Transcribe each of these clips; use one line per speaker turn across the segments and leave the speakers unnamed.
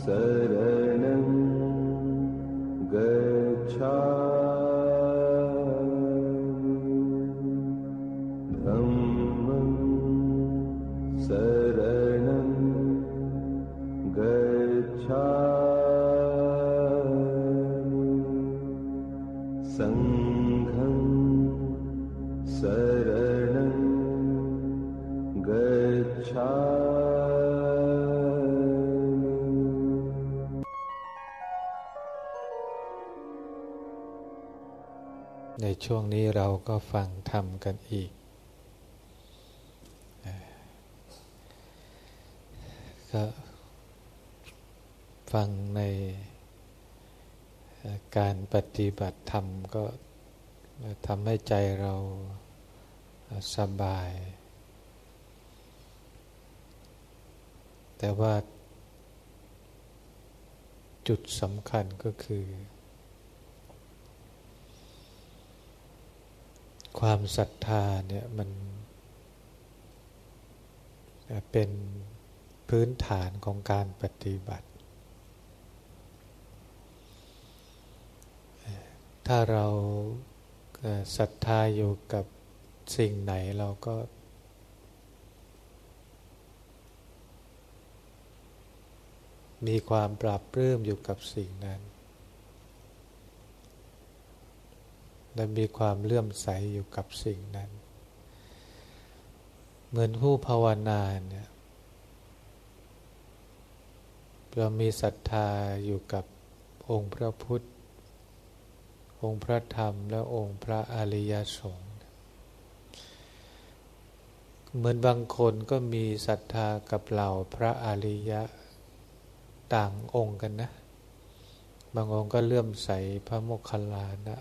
स งนี้เราก็ฟังธรรมกันอีก ก็ฟังในการปฏิบัติธรรมก็ทำให้ใจเราสบาย แต่ว่าจุดสำคัญก็คือ ความศรัทธาเนี่ยมันเป็นพื้นฐานของการปฏิบัติ ถ้าเราศรัทธาอยู่กับสิ่งไหนเราก็ มีความปรับปลื้มอยู่กับสิ่งนั้น และมีความเลื่อมใสอยู่กับสิ่งนั้น เหมือนผู้ภาวนาเนี่ยเรามีศรัทธาอยู่กับองค์พระพุทธ องค์พระธรรม และองค์พระอริยสงฆ์เหมือนบางคนก็มีศรัทธากับเหล่าพระอริยะต่างองค์กันนะ บางองค์ก็เลื่อมใสพระโมคคัลลานะ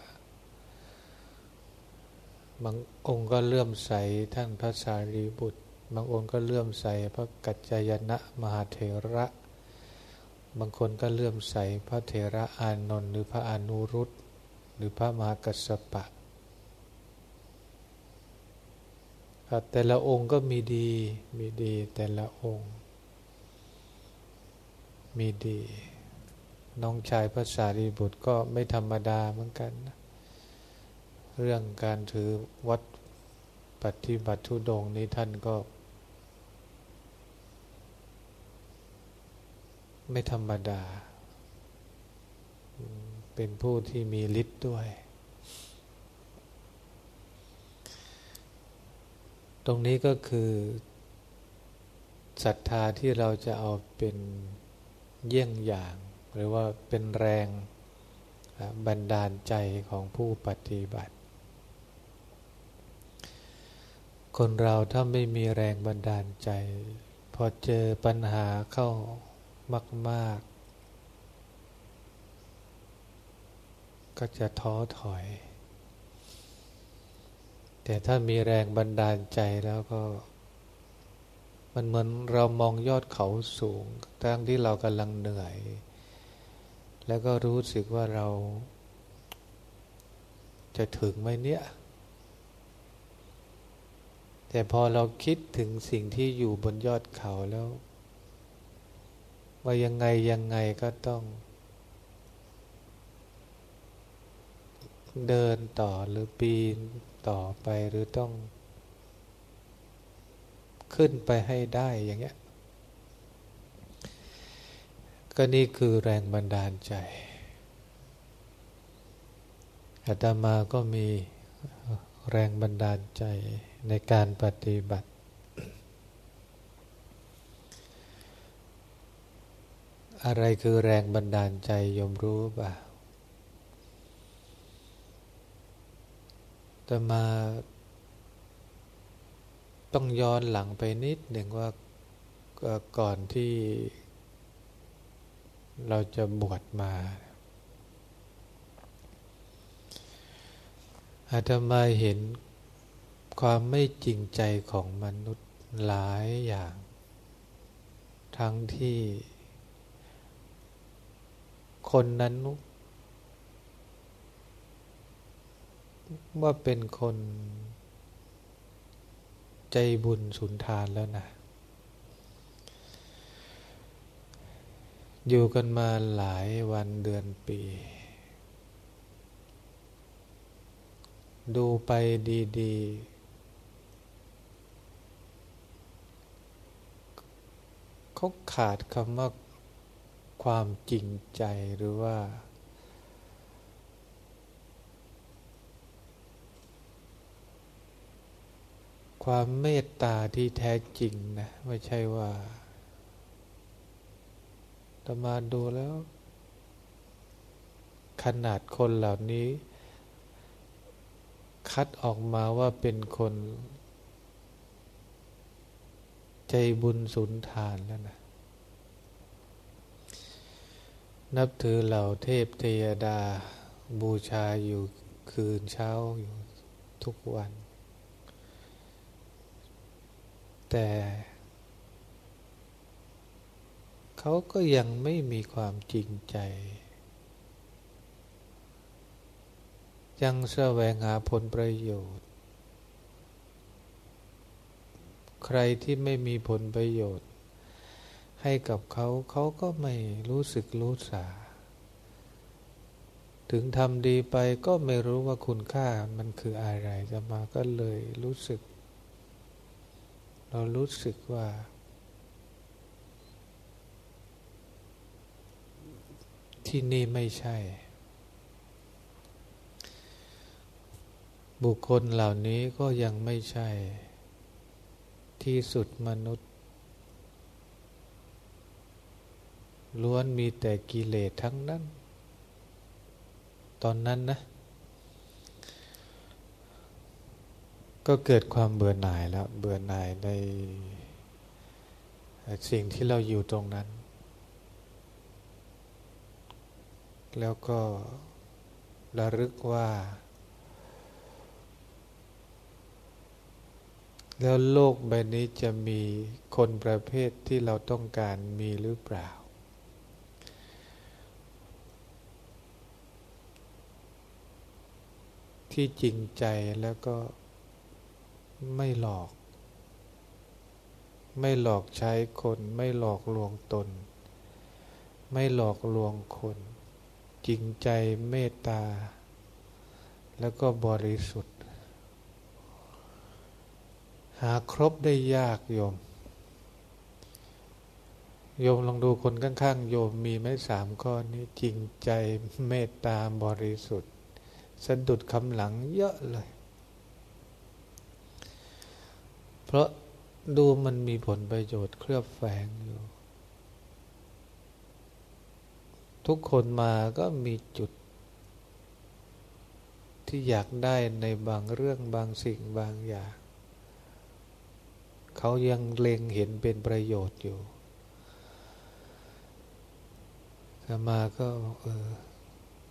บางองค์ก็เลื่อมใสท่านพระสารีบุตร บางองค์ก็เลื่อมใสพระกัจจายนะมหาเถระ บางคนก็เลื่อมใสพระเถระอานนท์หรือพระอนุรุตหรือพระมหากัสสปะแต่ละองค์ก็มีดีมีดีแต่ละองค์ มีดี น้องชายพระสารีบุตรก็ไม่ธรรมดาเหมือนกันนะ เรื่องการถือวัดปฏิบัติทุดงนี้ท่านก็ ไม่ธรรมดา เป็นผู้ที่มีฤทธิ์ด้วย ตรงนี้ก็คือศรัทธาที่เราจะเอาเป็นเยี่ยงอย่าง หรือว่าเป็นแรงบันดาลใจของผู้ปฏิบัติ คนเราถ้าไม่มีแรงบันดาลใจ พอเจอปัญหาเข้ามาก ๆ ก็จะท้อถอย แต่ถ้ามีแรงบันดาลใจแล้วก็ มันเหมือนเรามองยอดเขาสูง ทั้งที่เรากำลังเหนื่อย แล้วก็รู้สึกว่าเรา จะถึงไหมเนี่ย แต่พอเราคิดถึงสิ่งที่อยู่บนยอดเขาแล้ว ว่ายังไงยังไงก็ต้อง เดินต่อหรือปีนต่อไปหรือต้อง ขึ้นไปให้ได้อย่างเงี้ย ก็นี่คือแรงบันดาลใจอาตมาก็มีแรงบันดาลใจ ในการปฏิบัติ อะไรคือแรงบันดาลใจยมรู้ป่ะอาตมาต้องย้อนหลังไปนิดหนึ่งว่าก่อนที่เราจะบวชมาอาตมาเห็น ความไม่จริงใจของมนุษย์หลายอย่าง ทั้งที่คนนั้นว่าเป็นคนใจบุญสุนทานแล้วนะ อยู่กันมาหลายวันเดือนปี ดูไปดี ๆ เขาขาดคำว่าความจริงใจหรือว่า ความเมตตาที่แท้จริงนะ ไม่ใช่ว่าตมาดูแล้ว ขนาดคนเหล่านี้ คัดออกมาว่าเป็นคน ใจบุญสุนทานแล้วนะ นับถือเหล่าเทพเทยดาบูชาอยู่คืนเช้าอยู่ทุกวัน แต่เขาก็ยังไม่มีความจริงใจ ยังแสวงหาผลประโยชน์ ใครที่ไม่มีผลประโยชน์ ให้กับเขาเขาก็ไม่รู้สึกรู้สา ถึงทำดีไปก็ไม่รู้ว่าคุณค่ามันคืออะไรจะมาก็เลยรู้สึก เรารู้สึกว่า ที่นี่ไม่ใช่ บุคคลเหล่านี้ก็ยังไม่ใช่ ที่สุดมนุษย์ ล้วนมีแต่กิเลสทั้งนั้น ตอนนั้นนะ ก็เกิดความเบื่อหน่ายแล้ว เบื่อหน่ายในสิ่งที่เราอยู่ตรงนั้น แล้วก็ระลึกว่า แล้วโลกใบนี้จะมีคนประเภทที่เราต้องการมีหรือเปล่า ที่จริงใจแล้วก็ไม่หลอก ไม่หลอกใช้คน ไม่หลอกลวงตน ไม่หลอกลวงคน จริงใจเมตตา แล้วก็บริสุทธิ์ หาครบได้ยากโยม โยมลองดูคนข้างๆ โยมมีไหมสามข้อนี้จริงใจเมตตาบริสุทธิ์สะดุดคำหลังเยอะเลย เพราะดูมันมีผลประโยชน์เคลือบแฝงอยู่ ทุกคนมาก็มีจุด ที่อยากได้ในบางเรื่องบางสิ่งบางอย่าง เขายังเล็งเห็นเป็นประโยชน์อยู่ขมาก็เออ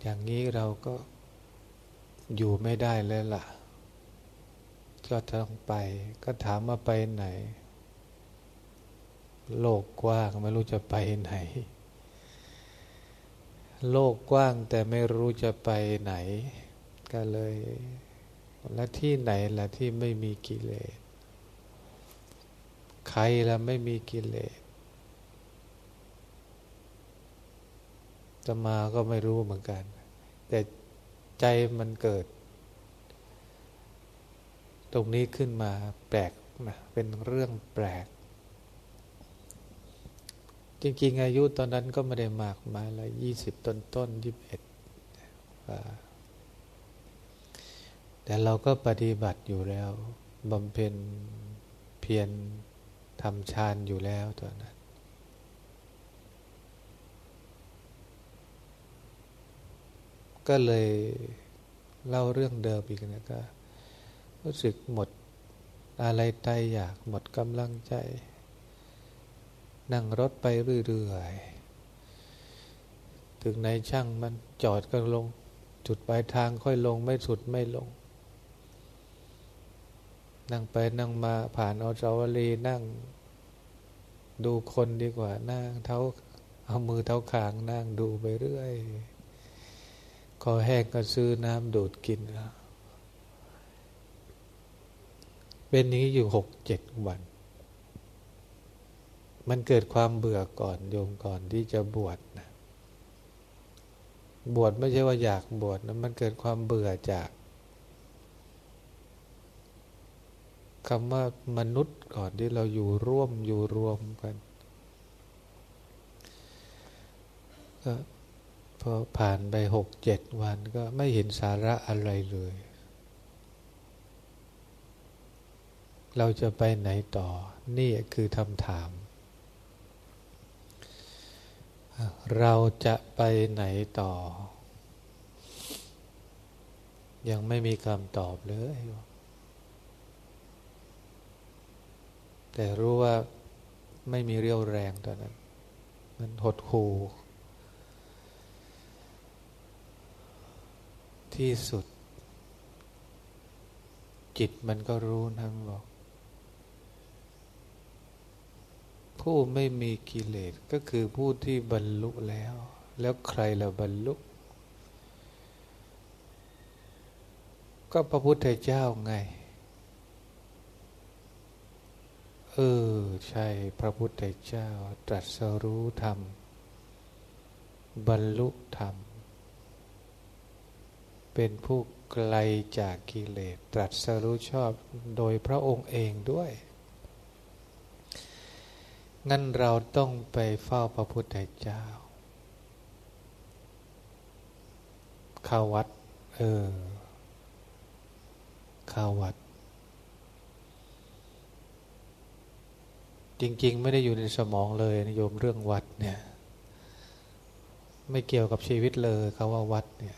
อย่างนี้เราก็อยู่ไม่ได้แล้วล่ะก็ต้องไป ก็ถามมาไปไหน โลกกว้างไม่รู้จะไปไหน โลกกว้างแต่ไม่รู้จะไปไหน ก็เลย และที่ไหนล่ะที่ไม่มีกิเลส ใครละไม่มีกิเลสจะมาก็ไม่รู้เหมือนกัน แต่ใจมันเกิด ตรงนี้ขึ้นมาแปลกนะเป็นเรื่องแปลก จริงๆ อายุตอนนั้นก็ไม่ได้มากมาละยี่สิบต้นต้นยี่สิบเอ็ดแต่เราก็ปฏิบัติอยู่แล้วบำเพ็ญเพียร ทำฌานอยู่แล้วตอนนั้น ก็เลยเล่าเรื่องเดิมอีกนะก็ รู้สึกหมดอะไรใจอยากหมดกำลังใจ นั่งรถไปเรื่อยๆ ถึงไหนช่างมันจอดก็ลง จุดปลายทางค่อยลงไม่สุดไม่ลง นั่งไปนั่งมาผ่านอสาวรีนั่ง ดูคนดีกว่า นั่งเท้าเอามือเท้าขางนั่งดูไปเรื่อยคอแห้งก็ซื้อน้ำดูดกินเป็นนี้อยู่หกเจ็ดวัน มันเกิดความเบื่อก่อนโยมก่อนที่จะบวชนะ บวชไม่ใช่ว่าอยากบวชนะ มันเกิดความเบื่อจาก คำว่ามนุษย์ก่อนที่เราอยู่ร่วมอยู่รวมกันก็พอผ่านไปหกเจ็ดวันก็ไม่เห็นสาระอะไรเลย เราจะไปไหนต่อ นี่คือคำถาม เราจะไปไหนต่อ ยังไม่มีคำตอบเลย แต่รู้ว่าไม่มีเรี่ยวแรงตอนนั้น มันหดหู่ที่สุด จิตมันก็รู้ทั้งบอก ผู้ไม่มีกิเลสก็คือผู้ที่บรรลุแล้ว แล้วใครละบรรลุ ก็พระพุทธเจ้าไง เออ ใช่พระพุทธเจ้า ตรัสรู้ธรรม บรรลุธรรม เป็นผู้ไกลจากกิเลส ตรัสรู้ชอบโดยพระองค์เองด้วย งั้นเราต้องไปเฝ้าพระพุทธเจ้า เข้าวัด เออเข้าวัด จริง ๆ ไม่ได้อยู่ในสมองเลยนโยมเรื่องวัดเนี่ย ไม่เกี่ยวกับชีวิตเลยคาว่าวัดเนี่ย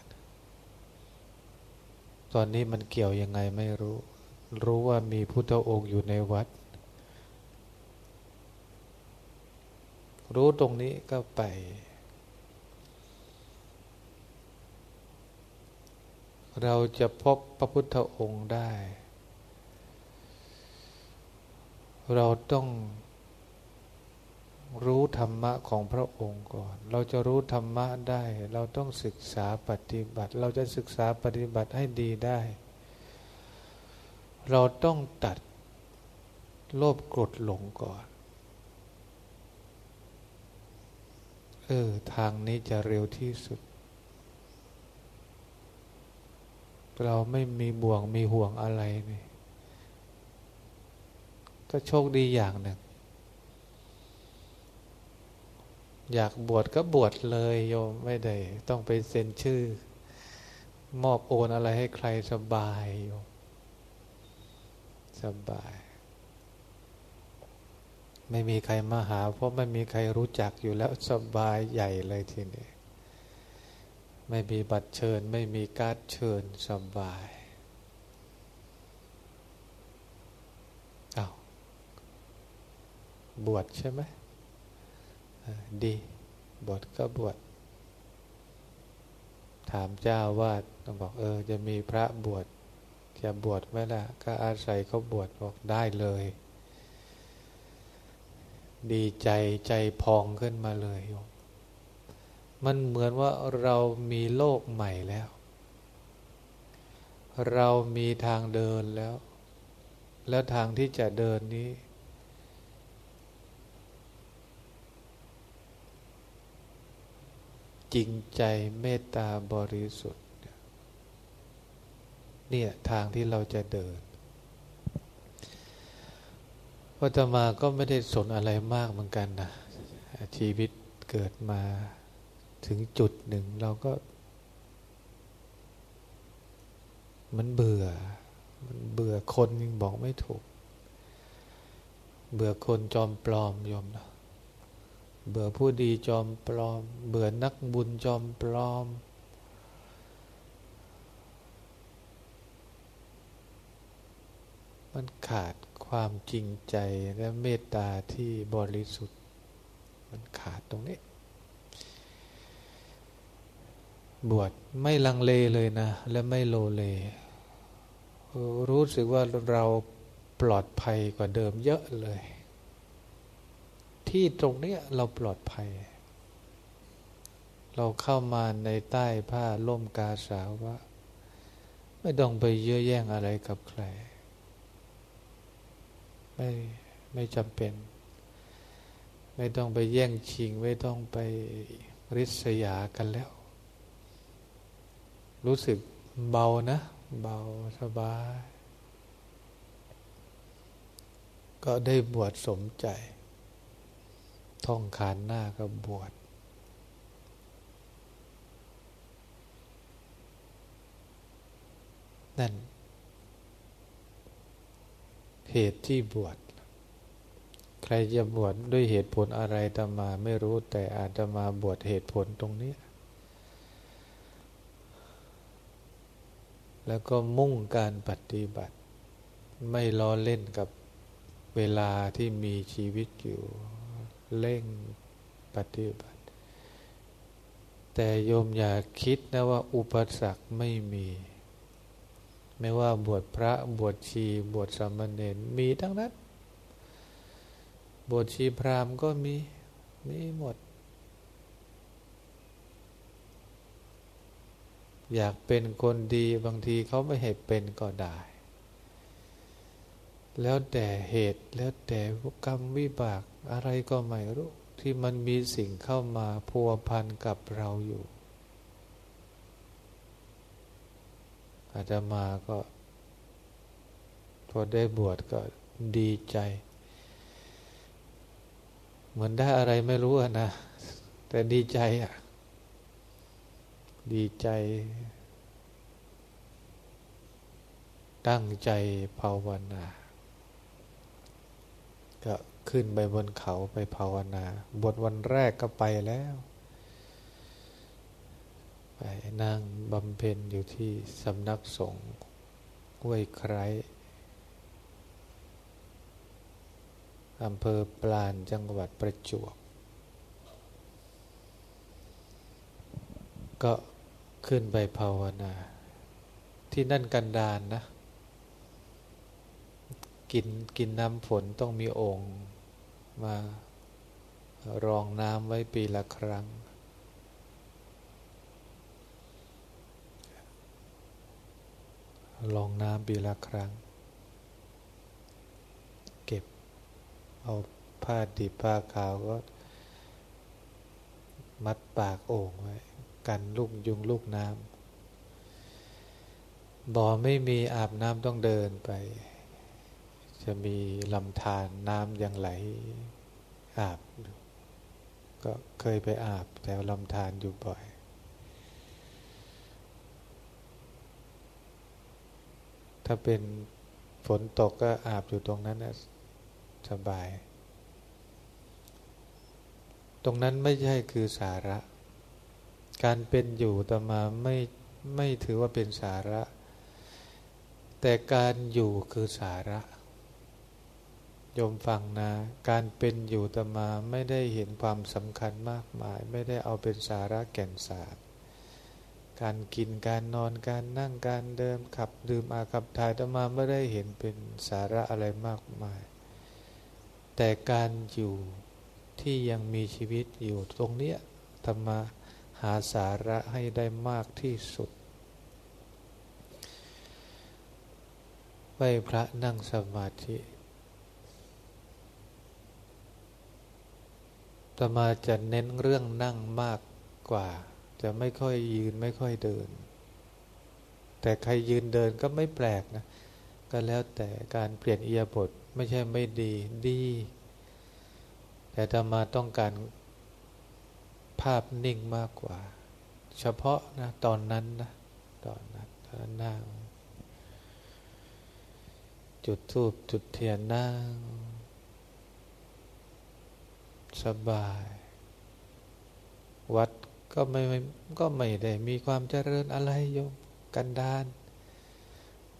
ตอนนี้มันเกี่ยวยังไงไม่รู้ รู้ว่ามีพุทธองค์อยู่ในวัด รู้ตรงนี้ก็ไป เราจะพบพระพุทธองค์ได้ เราต้อง รู้ธรรมะของพระองค์ก่อน เราจะรู้ธรรมะได้ เราต้องศึกษาปฏิบัติ เราจะศึกษาปฏิบัติให้ดีได้ เราต้องตัดโลภกรดหลงก่อน เออ ทางนี้จะเร็วที่สุด เราไม่มีบ่วงมีห่วงอะไรนี่ ก็โชคดีอย่างหนึ่ง อยากบวชก็บวชเลยโยมไม่ได้ต้องไปเซ็นชื่อ มอบโอนอะไรให้ใครสบายโยมสบาย ไม่มีใครมาหา เพราะไม่มีใครรู้จักอยู่แล้วสบายใหญ่เลยทีนี้ไม่มีบัตรเชิญ ไม่มีการ์ดเชิญสบายอา้าวบวชใช่ไหม ดีบวชก็บวชถามเจ้าว่าต้องบอกเออ จะมีพระบวชจะบวชไหมล่ะ ก็อาศัยเขาบวชบอกได้เลย ดีใจใจพองขึ้นมาเลยโยมมันเหมือนว่าเรามีโลกใหม่แล้ว เรามีทางเดินแล้ว แล้วทางที่จะเดินนี้ จริงใจเมตตาบริสุทธิ์ เนี่ยทางที่เราจะเดินวัตมาก็ไม่ได้สนอะไรมากเหมือนกันนะชีวิตเกิดมาถึงจุดหนึ่งเราก็ มันเบื่อ มันเบื่อคนยังบอกไม่ถูก เบื่อคนจอมปลอมยอมนะ เบื่อผู้ดีจอมปลอม เบื่อนักบุญจอมปลอม มันขาดความจริงใจและเมตตาที่บริสุทธิ์ มันขาดตรงนี้ บวชไม่ลังเลเลยนะ และไม่โลเล รู้สึกว่าเราปลอดภัยกว่าเดิมเยอะเลย ที่ตรงนี้เราปลอดภัย เราเข้ามาในใต้ผ้าล่มกาสาวว่าไม่ต้องไปเยอะแย่งอะไรกับใคร ไม่ไม่จำเป็น ไม่ต้องไปแย่งชิง ไม่ต้องไปริษยากันแล้ว รู้สึกเบานะ เบาสบาย ก็ได้บวชสมใจ ท่องขานหน้าก็บวชนั่น เหตุที่บวชใครจะบวชดด้วยเหตุผลอะไรตมาไม่รู้แต่อาจจะมาบวชเหตุผลตรงนี้ แล้วก็มุ่งการปฏิบัติ ไม่ล้อเล่นกับเวลาที่มีชีวิตอยู่ เร่งปฏิบัติ แต่โยมอย่าคิดนะว่าอุปสรรคไม่มี ไม่ว่าบวชพระบวชชี บวชสามเณรมีทั้งนั้น บวชชีพราหมณ์ก็มี มีหมด อยากเป็นคนดีบางทีเขาไม่ให้เป็นก็ได้แล้วแต่เหตุแล้วแต่กรรมวิบาก อะไรก็ไม่รู้ที่มันมีสิ่งเข้ามาพัวพันกับเราอยู่ อาจจะมาก็พอได้บวชก็ดีใจ เหมือนได้อะไรไม่รู้นะ แต่ดีใจอะ ดีใจ ตั้งใจภาวนา ขึ้นไปบนเขาไปภาวนา บทวันแรกก็ไปแล้ว ไปนั่งบำเพ็ญอยู่ที่สำนักสงฆ์ห้วยไคร้อำเภอปลานจังหวัดประจวบ ก็ขึ้นไปภาวนา ที่นั่นกันดานนะ กินกินน้ำฝนต้องมีองค์ มารองน้ำไว้ปีละครั้งลองน้ำปีละครั้ง เก็บเอาผ้าดิบผ้าขาวก็ มัดปากโอ่งไว้ กันลูกยุงลูกน้ำบ่อไม่มีอาบน้ำต้องเดินไป จะมีลำธารน้ำยังไหลอาบ ก็เคยไปอาบแถวลำธารอยู่บ่อย ถ้าเป็นฝนตกก็อาบอยู่ตรงนั้นนะสบาย ตรงนั้นไม่ใช่คือสาระ การเป็นอยู่ต่อมาไม่ไม่ถือว่าเป็นสาระ แต่การอยู่คือสาระ โยมฟังนะ การเป็นอยู่ตมาไม่ได้เห็นความสำคัญมากมาย ไม่ได้เอาเป็นสาระแก่นสารการกินการนอนการนั่งการเดินขับดื่มอาขับถ่ายตมาไม่ได้เห็นเป็นสาระอะไรมากมาย แต่การอยู่ที่ยังมีชีวิตอยู่ตรงเนี้ยธรรมาหาสาระให้ได้มากที่สุดไหวพระนั่งสมาธิ ตมาจะเน้นเรื่องนั่งมากกว่า จะไม่ค่อยยืนไม่ค่อยเดิน แต่ใครยืนเดินก็ไม่แปลกนะ ก็แล้วแต่การเปลี่ยนเอียบทไม่ใช่ไม่ดีดี แต่ธรรมาต้องการภาพนิ่งมากกว่า เฉพาะนะตอนนั้นนะตอนนั้นตอนนั่งจุดทูบจุดเทียนนั่ง สบาย วัดก็ไม่ก็ไม่ได้มีความเจริญอะไรโยมกันดาน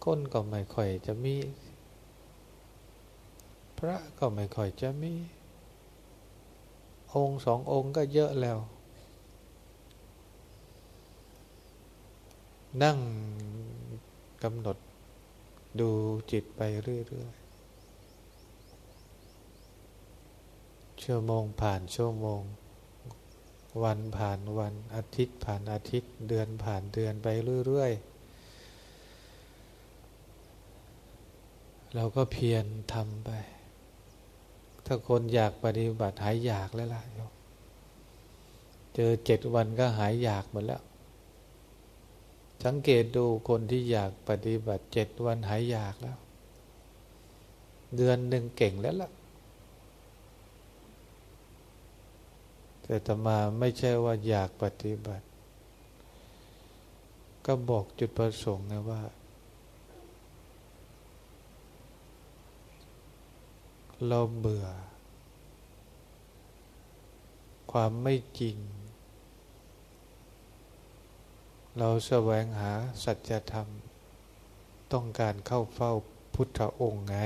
คนก็ไม่ค่อยจะมี พระก็ไม่ค่อยจะมี องค์สององค์ก็เยอะแล้ว นั่งกำหนดดูจิตไปเรื่อย ๆ ชั่วโมงผ่านชั่วโมง วันผ่านวันอาทิตย์ผ่านอาทิตย์เดือนผ่านเดือนไปเรื่อยๆ เราก็เพียรทำไป ถ้าคนอยากปฏิบัติหายอยากแล้วล่ะเจอเจ็ดวันก็หายอยากหมดแล้ว สังเกตดูคนที่อยากปฏิบัติเจ็ดวันหายอยากแล้ว เดือนหนึ่งเก่งแล้วล่ะ แต่ตมาไม่ใช่ว่าอยากปฏิบัติ ก็บอกจุดประสงค์นะว่า เราเบื่อ ความไม่จริง เราแสวงหาสัจธรรม ต้องการเข้าเฝ้าพุทธองค์ไง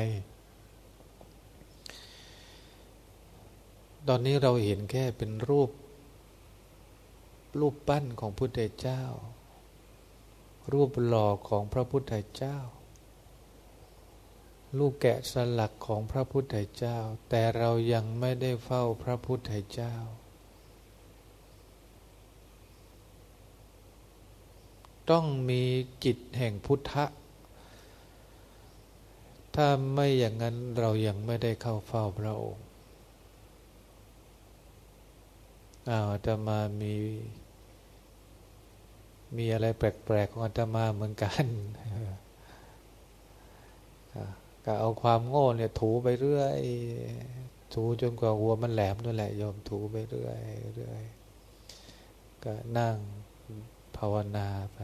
ตอนนี้เราเห็นแค่เป็นรูป รูปปั้นของพุทธเจ้า รูปหล่อของพระพุทธเจ้า รูปแกะสลักของพระพุทธเจ้า แต่เรายังไม่ได้เฝ้าพระพุทธเจ้า ต้องมีจิตแห่งพุทธะถ้าไม่อย่างนั้นเรายังไม่ได้เข้าเฝ้าพระองค์ อ้าวอาตมามี มีอะไรแปลกๆของอาตมาเหมือนกันก็เอาความโง่เนี่ย ถูไปเรื่อย ถูจนกว่าหัวมันแหลมนั่นแหละยอมถูไปเรื่อยเรื่อยก็นั่งภาวนาไป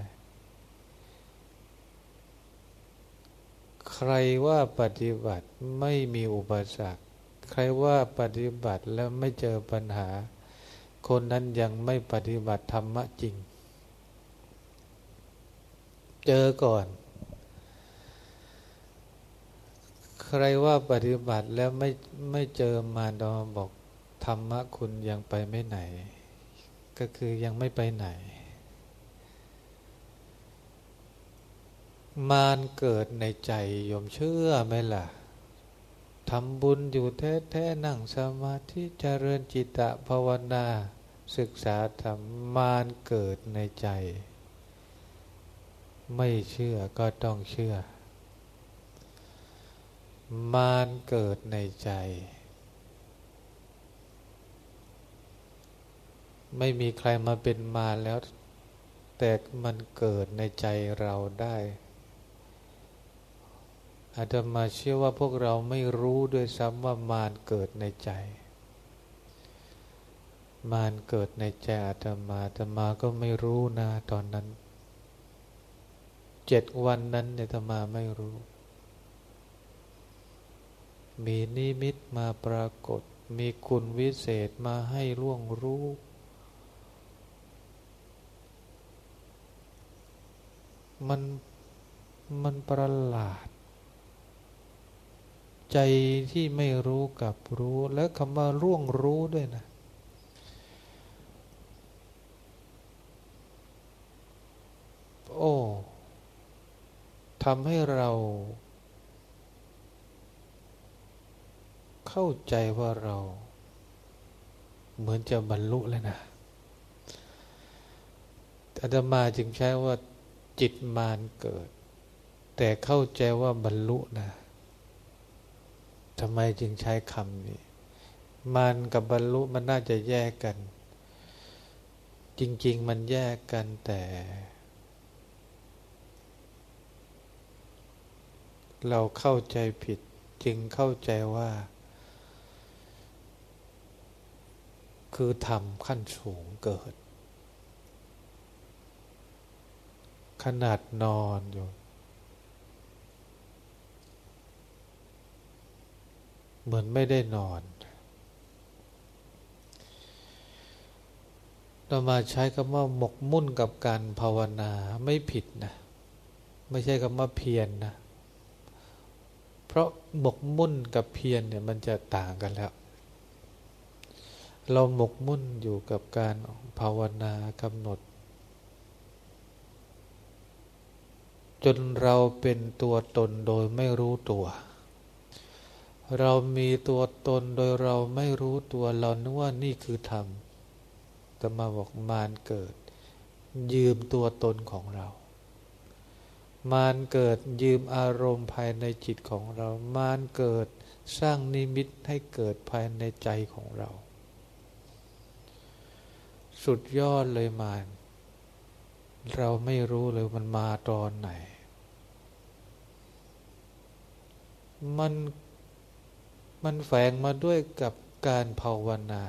ใครว่าปฏิบัติไม่มีอุปสรรค ใครว่าปฏิบัติแล้วไม่เจอปัญหา คนนั้นยังไม่ปฏิบัติธรรมะจริง เจอก่อน ใครว่าปฏิบัติแล้วไม่ไม่เจอมาดอบอกธรรมะคุณยังไปไม่ไหน ก็คือยังไม่ไปไหน มารเกิดในใจยมเชื่อไหมล่ะ ทำบุญอยู่แท้ๆนั่งสมาธิเจริญจิตตภาวนา ศึกษาธรรมมารเกิดในใจ ไม่เชื่อก็ต้องเชื่อ มารเกิดในใจ ไม่มีใครมาเป็นมารแล้ว แต่มันเกิดในใจเราได้ อาตมาเชื่อว่าพวกเราไม่รู้ด้วยซ้ำว่ามารเกิดในใจ มารเกิดในใจอาตมาอาตมาก็ไม่รู้นะตอนนั้น เจ็ดวันนั้นอาตมาไม่รู้ มีนิมิตมาปรากฏ มีคุณวิเศษมาให้ล่วงรู้มันมันประหลาด ใจที่ไม่รู้กับรู้และคำว่าร่วงรู้ด้วยนะ โอ้ทำให้เรา เข้าใจว่าเรา เหมือนจะบรรลุแล้วนะอาตมาจึงใช้ว่าจิตมานเกิด แต่เข้าใจว่าบรรลุนะ ทำไมจึงใช้คำนี้มานกับบรรลุมันน่าจะแยกกัน จริง ๆ มันแยกกันแต่ เราเข้าใจผิด จึงเข้าใจว่า คือธรรมขั้นสูงเกิด ขนาดนอนอยู่ เหมือนไม่ได้นอนเรามาใช้คำว่าหมกมุ่นกับการภาวนาไม่ผิดนะ ไม่ใช่คำว่าเพียรนนะเพราะหมกมุ่นกับเพียรเนี่ยมันจะต่างกันแล้ว เราหมกมุ่นอยู่กับการภาวนากำหนด จนเราเป็นตัวตนโดยไม่รู้ตัว เรามีตัวตนโดยเราไม่รู้ตัวเรานึกว่านี่คือธรรมแต่มาบอกมารเกิด ยืมตัวตนของเรา มารเกิดยืมอารมณ์ภายในจิตของเรา มารเกิดสร้างนิมิตให้เกิดภายในใจของเรา สุดยอดเลยมานเราไม่รู้เลยมันมาตอนไหน มัน มันแฝงมาด้วยกับการภาวนา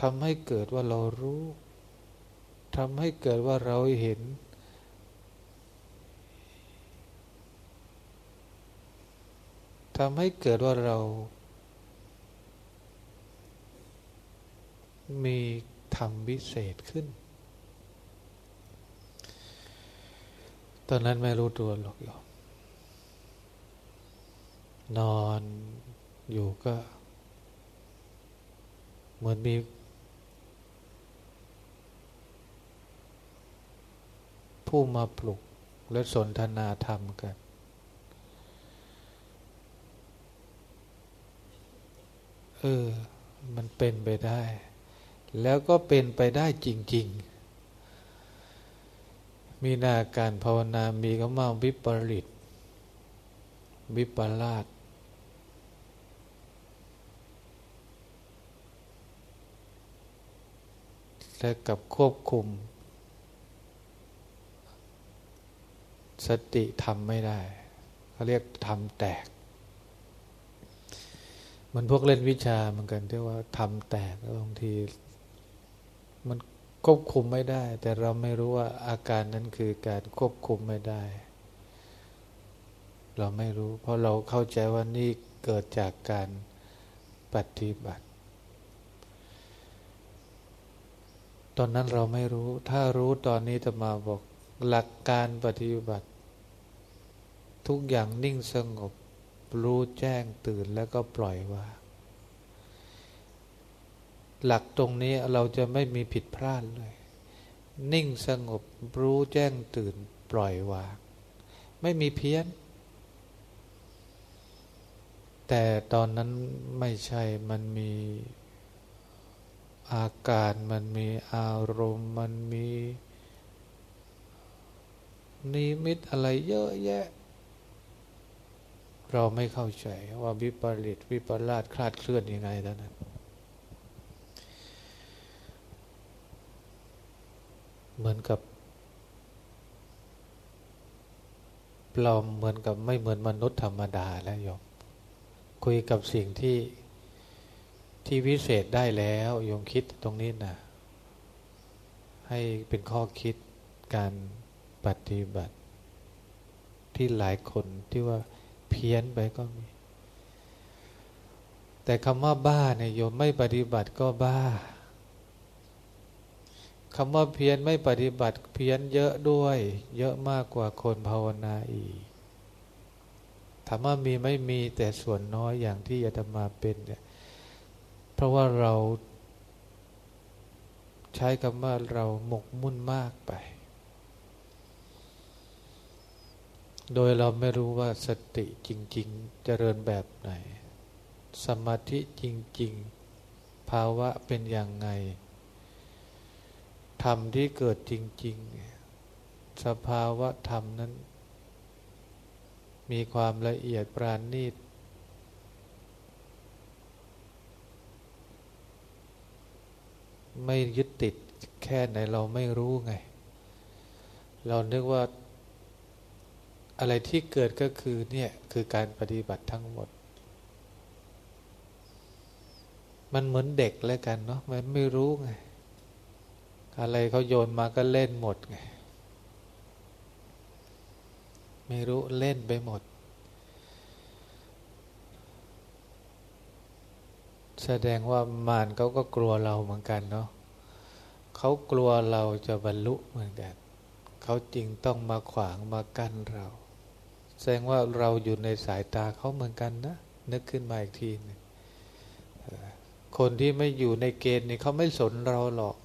ทำให้เกิดว่าเรารู้ทำให้เกิดว่าเราเห็น ทำให้เกิดว่าเรา มีธรรมวิเศษขึ้น ตอนนั้นไม่รู้ตัวหรอกโยม นอนอยู่ก็ เหมือนมีผู้มาปลุกและสนทนาธรรมกัน เออ มันเป็นไปได้ แล้วก็เป็นไปได้จริง ๆ มีนาการภาวนามีก็มาวิปริต วิปลาส และกับควบคุม สติทำไม่ได้เขาเรียกทำแตก มันพวกเล่นวิชาเหมือนกันที่ว่าทำแตกบางที มันควบคุมไม่ได้ แต่เราไม่รู้ว่าอาการนั้นคือการควบคุมไม่ได้ เราไม่รู้ เพราะเราเข้าใจว่านี่เกิดจากการปฏิบัติ อนนั้นเราไม่รู้ ถ้ารู้ตอนนี้จะมาบอกหลักการปฏิบัติ ทุกอย่างนิ่งสงบ รู้แจ้งตื่นแล้วก็ปล่อยวางหลักตรงนี้เราจะไม่มีผิดพลาดเลย นิ่งสงบรู้แจ้งตื่นปล่อยวาง ไม่มีเพี้ยน แต่ตอนนั้นไม่ใช่มันมี อาการมันมีอารมณ์มันมี นิมิตอะไรเยอะแยะ เราไม่เข้าใจว่าวิปริตวิปลาสคลาดเคลื่อนยังไงเท่านั้นเหมือนกับปลอมเหมือนกับไม่เหมือนมนุษย์ธรรมดาแล้วโยมคุยกับสิ่งที่ ที่วิเศษได้แล้วโยมคิดตรงนี้นะให้เป็นข้อคิดการปฏิบัติ ที่หลายคนที่ว่าเพี้ยนไปก็มี แต่คำว่าบ้าเนี่ยโยมไม่ปฏิบัติก็บ้าคำว่าเพี้ยนไม่ปฏิบัติเพี้ยนเยอะด้วย เยอะมากกว่าคนภาวนาอีกถามว่ามีไม่มีแต่ส่วนน้อยอย่างที่อาตมาเป็นเนี่ย เพราะว่าเราใช้คำว่าเราหมกมุ่นมากไป โดยเราไม่รู้ว่าสติจริง ๆ เจริญแบบไหน สมาธิจริง ๆ ภาวะเป็นอย่างไงธรรมที่เกิดจริง ๆ สภาวะธรรมนั้น มีความละเอียดปราณีต ไม่ยึดติดแค่ไหนเราไม่รู้ไง เรานึกว่าอะไรที่เกิดก็คือเนี่ยคือการปฏิบัติทั้งหมด มันเหมือนเด็กแล้วกันเนาะมันไม่รู้ไง อะไรเขาโยนมาก็เล่นหมดไง ไม่รู้เล่นไปหมด แสดงว่ามารเขาก็กลัวเราเหมือนกันเนาะเขากลัวเราจะบรรลุเหมือนกันเขาจริงต้องมาขวางมากั้นเรา แสดงว่าเราอยู่ในสายตาเขาเหมือนกันนะ นึกขึ้นมาอีกทีนึงคนที่ไม่อยู่ในเกณฑ์นี่เขาไม่สนเราหรอก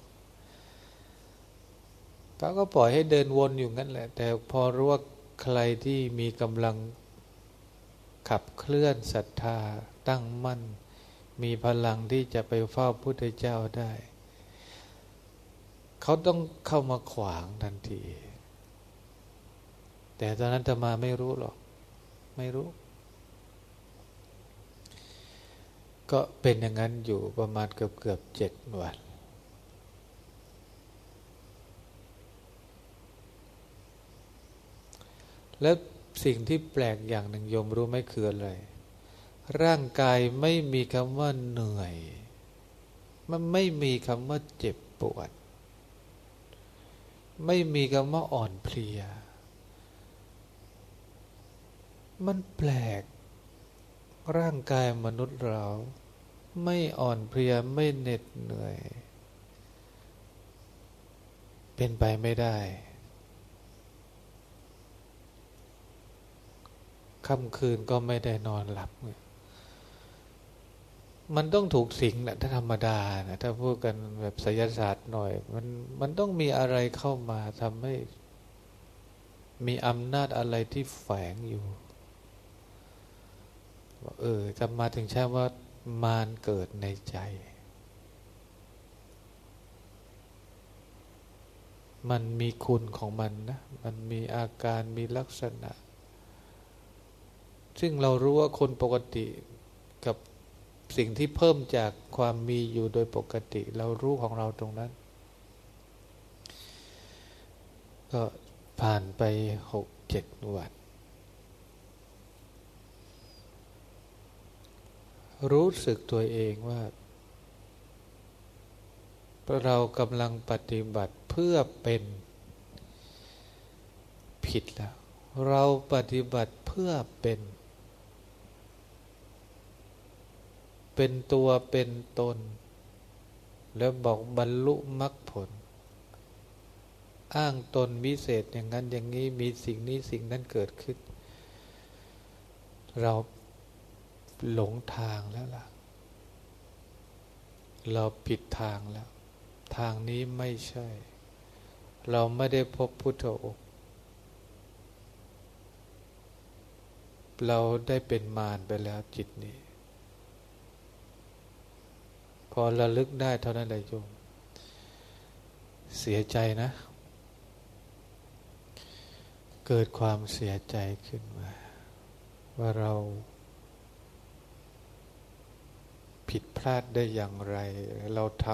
เขาก็ปล่อยให้เดินวนอยู่งั้นแหละ แต่พอรู้ว่าใครที่มีกำลังขับเคลื่อนศรัทธาตั้งมั่น มีพลังที่จะไปเฝ้าพุทธเจ้าได้ เขาต้องเข้ามาขวางทันที แต่ตอนนั้นจะมาไม่รู้หรอก ไม่รู้ ก็เป็นอย่างนั้นอยู่ประมาณเกือบเกือบเจ็ดวันแล้วสิ่งที่แปลกอย่างหนึ่งโยมรู้ไหมคืออะไร ร่างกายไม่มีคำว่าเหนื่อย มันไม่มีคำว่าเจ็บปวด ไม่มีคำว่าอ่อนเพลีย มันแปลก ร่างกายมนุษย์เรา ไม่อ่อนเพลียไม่เหน็ดเหนื่อย เป็นไปไม่ได้ค่ำคืนก็ไม่ได้นอนหลับ มันต้องถูกสิงแหละถ้าธรรมดานะถ้าพูดกันแบบไสยศาสตร์หน่อย มันมันต้องมีอะไรเข้ามาทำให้ มีอำนาจอะไรที่แฝงอยู่เออจะมาถึงใช่ว่ามารเกิดในใจ มันมีคุณของมันนะ มันมีอาการมีลักษณะ ซึ่งเรารู้ว่าคนปกติ สิ่งที่เพิ่มจากความมีอยู่โดยปกติ เรารู้ของเราตรงนั้น ก็ผ่านไปหกเจ็ดวัน รู้สึกตัวเองว่า เรากำลังปฏิบัติเพื่อเป็นผิดแล้ว เราปฏิบัติเพื่อเป็น เป็นตัวเป็นตน แล้วบอกบรรลุมรรคผล อ้างตนวิเศษอย่างนั้นอย่างนี้มีสิ่งนี้สิ่งนั้นเกิดขึ้น เราหลงทางแล้วล่ะ เราผิดทางแล้ว ทางนี้ไม่ใช่ เราไม่ได้พบพุทธองค์เราได้เป็นมารไปแล้วจิตนี้ อระลึกได้เท่านั้นเลยโยมเสียใจนะ เกิดความเสียใจขึ้นมา ว่าเรา ผิดพลาดได้อย่างไร เราท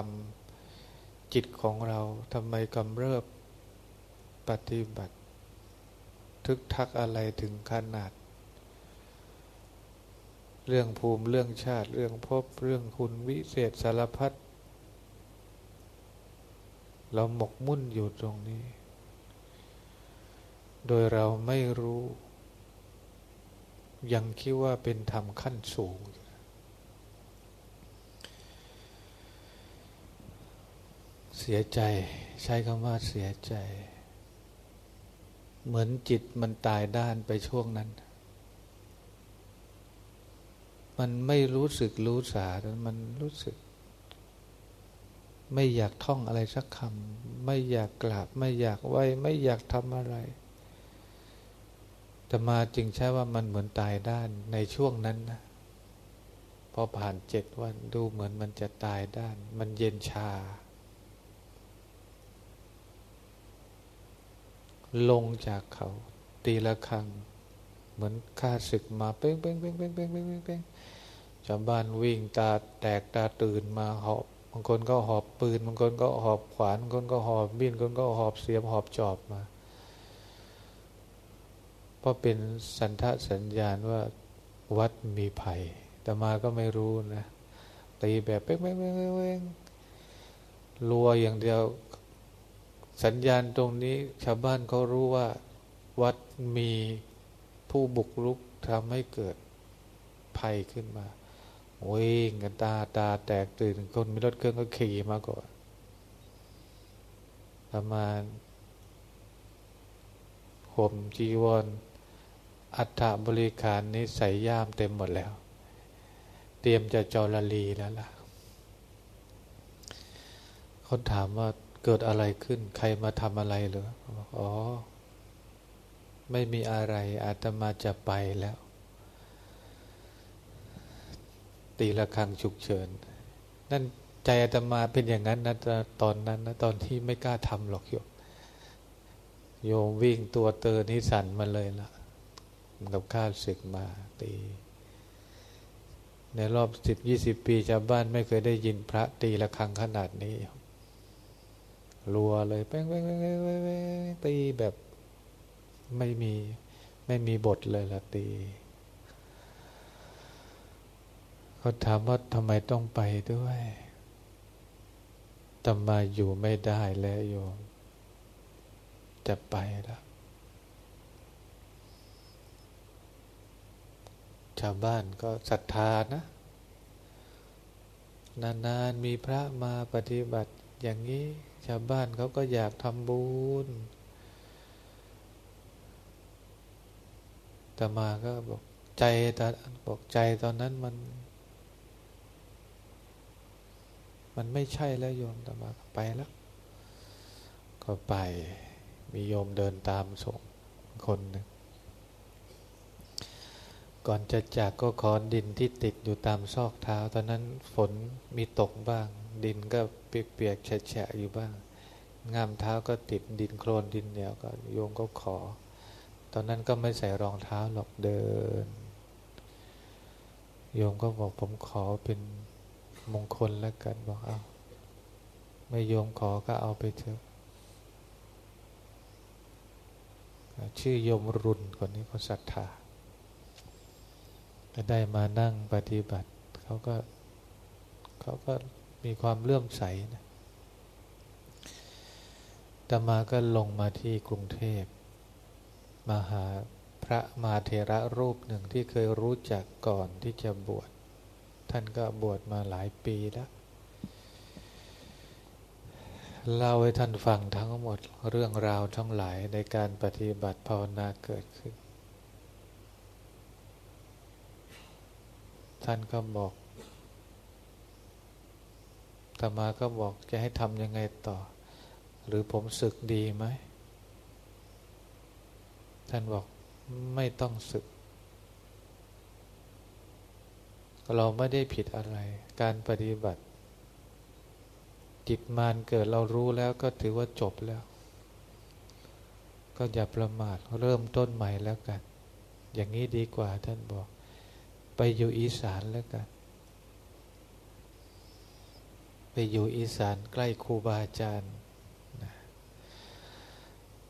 ำจิตของเราทำไมกำเริบปฏิบัติ ทึกทักอะไรถึงขนาด เรื่องภูมิเรื่องชาติ เรื่องภพเรื่องคุณวิเศษสารพัดเราหมกมุ่นอยู่ตรงนี้ โดยเราไม่รู้ ยังคิดว่าเป็นธรรมขั้นสูง เสียใจใช้คำว่าเสียใจ เหมือนจิตมันตายด้านไปช่วงนั้น มันไม่รู้สึกรู้สา มันรู้สึก ไม่อยากท่องอะไรสักคำ ไม่อยากกราบ ไม่อยากไหวไม่อยากทำอะไร แต่มาจึงใช่ว่ามันเหมือนตายด้านในช่วงนั้นนะ พอผ่านเจ็ดวันดูเหมือนมันจะตายด้าน มันเย็นชา ลงจากเขา ตีละครัง เหมือนข้าศึกมาเป้งเป้งเป้งเป้งเป้งเป้งเป้ง ชาวบ้านวิ่งตาแตกตาตื่นมาหอบบางคนก็หอบปืนบางคนก็หอบขวานบางคนก็หอบมีดบางคนก็หอบเสียมหอบจอบมาเพราะเป็นสันทะสัญญาณว่าวัดมีภัย แต่มาก็ไม่รู้นะตีแบบเป้งเป้งเป้งเป้งรัวอย่างเดียวสัญญาณตรงนี้ชาวบ้านเขารู้ว่า วัดมีผู้บุกรุกทำให้เกิดภัยขึ้นมา วิ่งกันตาตาแตกตื่นคนมีรถเครื่องก็ขี่มาก่อนประมาณห่มจีวรอัฐบริการนี้ใส่ย่ามเต็มหมดแล้ว เตรียมจะจอรลีแล้วล่ะเขาถามว่าเกิดอะไรขึ้น ใครมาทำอะไรเหรอบอกอ๋อ ไม่มีอะไรอาตมาจะไปแล้ว ตีละครังฉุกเฉิน นั่นใจอาตมาเป็นอย่างนั้นนะตอนนั้นนะตอนที่ไม่กล้าทำหรอกโยมโยมวิ่งตัวเตอนิสันมาเลยละกับข้าศึกมาตี ในรอบสิบยี่สิบปีชาวบ้านไม่เคยได้ยินพระตีละครังขนาดนี้รัวเลยแป้งแป้งแป้งแป้งแป้งตีแบบไม่มีไม่มีบทเลยละตี เขาถามว่าทำไมต้องไปด้วยทำมาอยู่ไม่ได้แล้วโยม จะไปแล้ว ชาวบ้านก็ศรัทธานะ นานๆมีพระมาปฏิบัติอย่างนี้ ชาวบ้านเขาก็อยากทำบุญแต่มาก็บอกใจตอนบอกใจตอนนั้นมัน มันไม่ใช่แล้วโยมแต่มาไปแล้ว ก็ไปมีโยมเดินตามส่งคนหนึ่งก่อนจะจากก็ขอนดินที่ติดอยู่ตามซอกเท้า ตอนนั้นฝนมีตกบ้าง ดินก็เปียกๆแฉะอยู่บ้าง งามเท้าก็ติดดินโคลนดินเหนียวก็โยมก็ขอ ตอนนั้นก็ไม่ใส่รองเท้าหรอกเดิน โยมก็บอกผมขอเป็น มงคลแล้วกันบอกเอาไม่โยมขอก็เอาไปเถอะชื่อโยมรุนคนนี้เขาศรัทธาได้มานั่งปฏิบัติเขาก็เขาก็มีความเลื่อมใสนะตมาก็ลงมาที่กรุงเทพมาหาพระมาเทระรูปหนึ่งที่เคยรู้จักก่อนที่จะบวช ท่านก็บวชมาหลายปีแล้วเล่าให้ท่านฟังทั้งหมดเรื่องราวทั้งหลายในการปฏิบัติภาวนาเกิดขึ้น ท่านก็บอกตมาก็บอกจะให้ทำยังไงต่อ หรือผมศึกดีไหม ท่านบอกไม่ต้องศึก เราไม่ได้ผิดอะไร การปฏิบัติ จิตมานเกิดเรารู้แล้วก็ถือว่าจบแล้ว ก็อย่าประมาทเริ่มต้นใหม่แล้วกัน อย่างนี้ดีกว่าท่านบอก ไปอยู่อีสานแล้วกัน ไปอยู่อีสานใกล้ครูบาอาจารย์นะ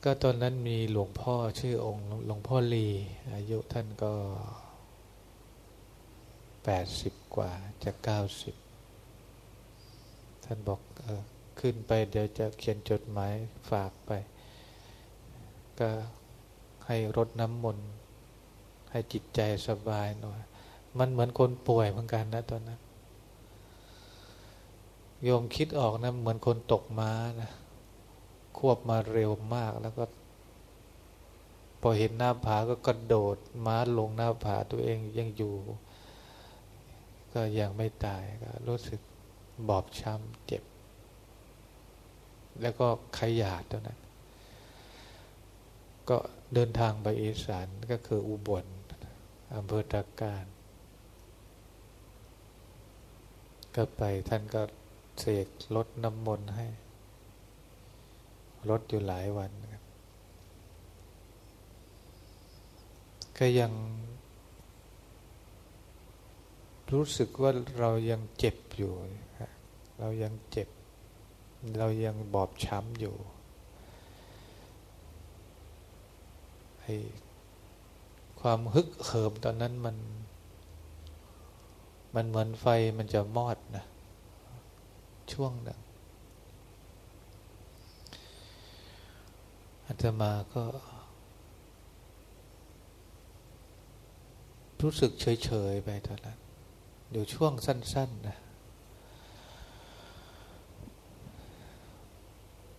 ก็ตอนนั้นมีหลวงพ่อชื่อองค์หลวงพ่อลี อายุท่านก็ แปดสิบกว่าจะเก้าสิบท่านบอกออขึ้นไปเดี๋ยวจะเขียนจดหมายฝากไป ก็ให้รดน้ำมนต์ให้จิตใจสบายหน่อย มันเหมือนคนป่วยเหมือนกันนะตอนนั้น โยมคิดออกนะ เหมือนคนตกม้านะ ควบมาเร็วมากแล้วก็พอเห็นหน้าผาก็กระโดดม้าลงหน้าผาตัวเองยังอยู่ ก็ยังไม่ตายก็รู้สึกบอบช้ำเจ็บ แล้วก็ขยาดตัวนั้น ก็เดินทางไปอีสานก็คืออุบลอำเภอตะการ ก็ไปท่านก็เสกลดน้ำมนต์ให้ลดอยู่หลายวัน ก็ยัง รู้สึกว่าเรายังเจ็บอยู่ เรายังเจ็บ เรายังบอบช้ำอยู่ให้ความฮึกเหิมตอนนั้นมัน มันเหมือนไฟมันจะมอดนะ ช่วงนึ่งอาตมาก็ รู้สึกเฉย ๆ ไปตอนนั้น เดี๋ยวช่วงสั้นๆนะ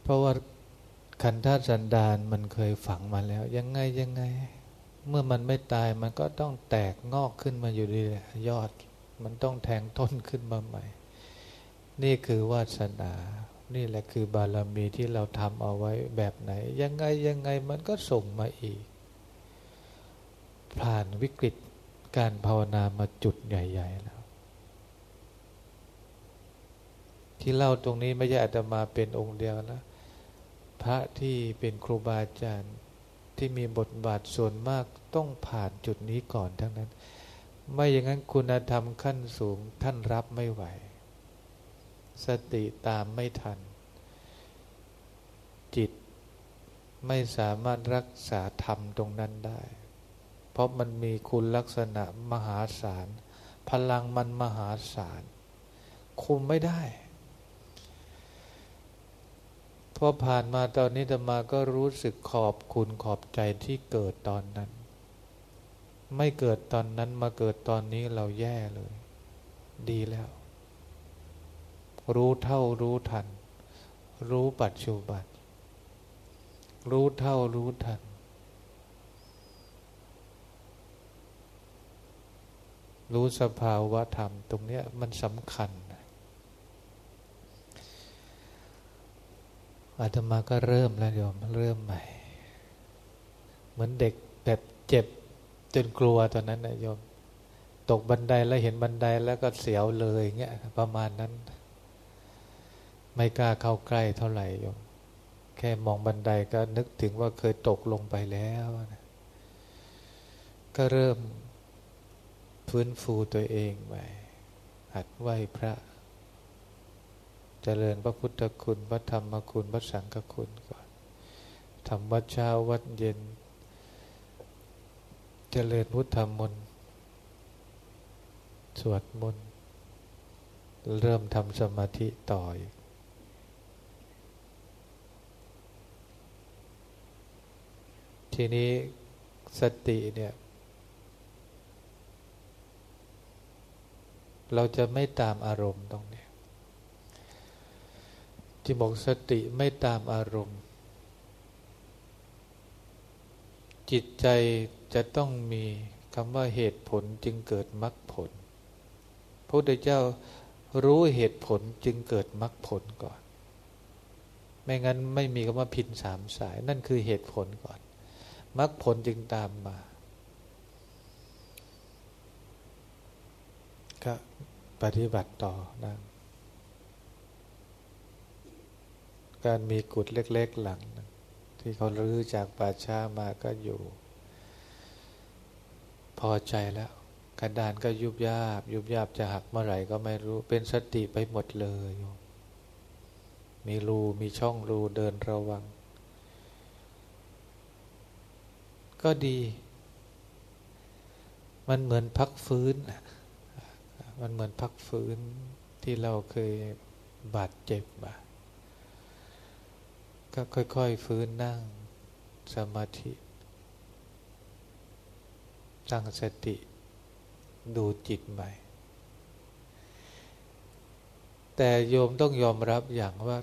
เพราะว่าขันธาสันดานมันเคยฝังมาแล้ว ยังไงยังไง เมื่อมันไม่ตายมันก็ต้องแตกงอกขึ้นมาอยู่ดียอด มันต้องแทงต้นขึ้นมาใหม่ นี่คือวาสนานี่แหละคือบารมีที่เราทำเอาไว้แบบไหน ยังไงยังไงมันก็ส่งมาอีก ผ่านวิกฤตการภาวนามาจุดใหญ่ๆแล้ว ที่เล่าตรงนี้ไม่ใช่อาตมาเป็นองค์เดียวนะ พระที่เป็นครูบาอาจารย์ที่มีบทบาทส่วนมากต้องผ่านจุดนี้ก่อนทั้งนั้น ไม่อย่างนั้นคุณธรรมขั้นสูงท่านรับไม่ไหว สติตามไม่ทัน จิตไม่สามารถรักษาธรรมตรงนั้นได้ เพราะมันมีคุณลักษณะมหาศาล พลังมันมหาศาล คุมไม่ได้ พอผ่านมาตอนนี้ธรรมาก็รู้สึกขอบคุณขอบใจที่เกิดตอนนั้น ไม่เกิดตอนนั้นมาเกิดตอนนี้เราแย่เลย ดีแล้ว รู้เท่ารู้ทัน รู้ปัจจุบัน รู้เท่ารู้ทันรู้สภาวะธรรม ตรงนี้มันสำคัญ อาตมาก็เริ่มแล้วโยมเริ่มใหม่ เหมือนเด็กแบบเจ็บจนกลัวตอนนั้นนะโยม ตกบันไดแล้วเห็นบันไดแล้วก็เสียวเลยเงี้ยประมาณนั้น ไม่กล้าเข้าใกล้เท่าไหร่โยม แค่มองบันไดก็นึกถึงว่าเคยตกลงไปแล้วนะก็เริ่มฟื้นฟูตัวเองใหม่หัดไหวพระ เจริญพระพุทธคุณพระธรรมคุณพระสังฆคุณก่อนทำวัดเช้าวัดเย็น เจริญพุทธมนต์สวดมนต์เริ่มทำสมาธิต่อยทีนี้สติเนี่ย เราจะไม่ตามอารมณ์ตรงนี้ ที่บอกสติไม่ตามอารมณ์ จิตใจจะต้องมีคำว่าเหตุผลจึงเกิดมรรคผล พระพุทธเจ้ารู้เหตุผลจึงเกิดมรรคผลก่อน ไม่งั้นไม่มีคำว่าพินสามสาย นั่นคือเหตุผลก่อนมรรคผลจึงตามมาก็ปฏิบัติต่อนะ การมีกุดเล็ก ๆ หลัง ที่เขารื้อจากป่าช้ามาก็อยู่ พอใจแล้วกระดานก็ยุบยาบ ยุบยาบจะหักเมื่อไหร่ก็ไม่รู้เป็นสติไปหมดเลยมีรูมีช่องรูเดินระวัง ก็ดี มันเหมือนพักฟื้น มันเหมือนพักฟื้นที่เราเคยบาดเจ็บมา ก็ค่อย ๆ ฟื้นนั่งสมาธิ ตั้งสติ ดูจิตใหม่ แต่โยมต้องยอมรับอย่างว่า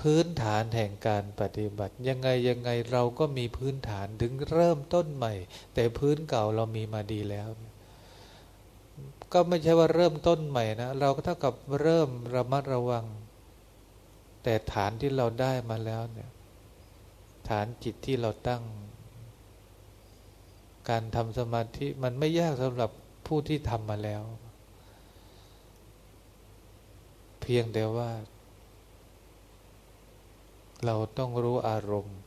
พื้นฐานแห่งการปฏิบัติ ยังไงยังไงเราก็มีพื้นฐานถึงเริ่มต้นใหม่ แต่พื้นเก่าเรามีมาดีแล้วก็ไม่ใช่ว่าเริ่มต้นใหม่นะ เราก็เท่ากับเริ่มระมัดระวัง แต่ฐานที่เราได้มาแล้วเนี่ย ฐานจิตที่เราตั้ง การทำสมาธิมันไม่ยากสำหรับผู้ที่ทำมาแล้ว เพียงแต่ว่า เราต้องรู้อารมณ์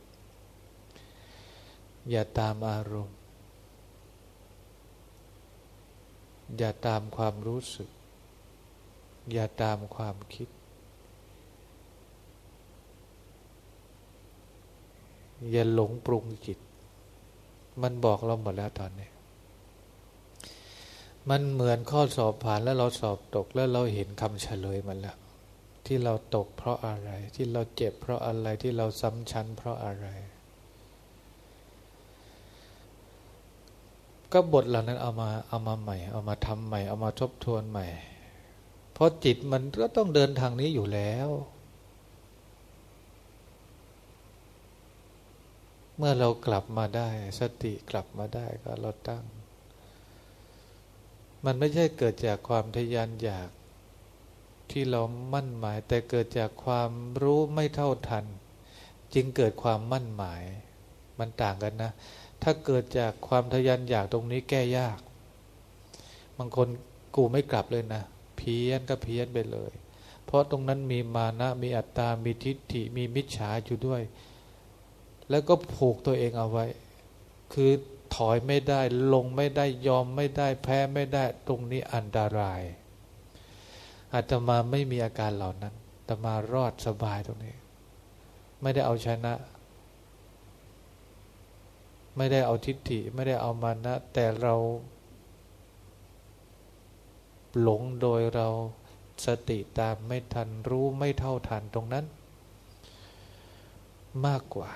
อย่าตามอารมณ์ อย่าตามความรู้สึก อย่าตามความคิด อย่าหลงปรุงจิต มันบอกเราหมดแล้วตอนนี้ มันเหมือนข้อสอบผ่านแล้วเราสอบตกแล้วเราเห็นคำเฉลยมันแล้ว ที่เราตกเพราะอะไร ที่เราเจ็บเพราะอะไรที่เราซ้ำชั้นเพราะอะไร ก็บทเหล่านั้นเอามาเอามาใหม่ เอามาทำใหม่ เอามาทบทวนใหม่ เพราะจิตมันก็ต้องเดินทางนี้อยู่แล้ว เมื่อเรากลับมาได้ สติกลับมาได้ก็เราตั้ง มันไม่ใช่เกิดจากความทยานอยากที่เรามั่นหมาย แต่เกิดจากความรู้ไม่เท่าทัน จึงเกิดความมั่นหมาย มันต่างกันนะ ถ้าเกิดจากความทยานอยากตรงนี้แก้ยาก บางคนกูไม่กลับเลยนะ เพี้ยนก็เพี้ยนไปเลย เพราะตรงนั้นมีมานะ มีอัตตา มีทิฏฐิ มีมิจฉาอยู่ด้วย แล้วก็ผูกตัวเองเอาไว้ คือถอยไม่ได้ลงไม่ได้ยอมไม่ได้แพ้ไม่ได้ตรงนี้อันตรายอาตมาไม่มีอาการเหล่านั้นอาตมารอดสบายตรงนี้ ไม่ได้เอาชนะ ไม่ได้เอาทิฏฐิไม่ได้เอามานะ แต่เราหลงโดยเราสติตามไม่ทันรู้ไม่เท่าทันตรงนั้น มากกว่า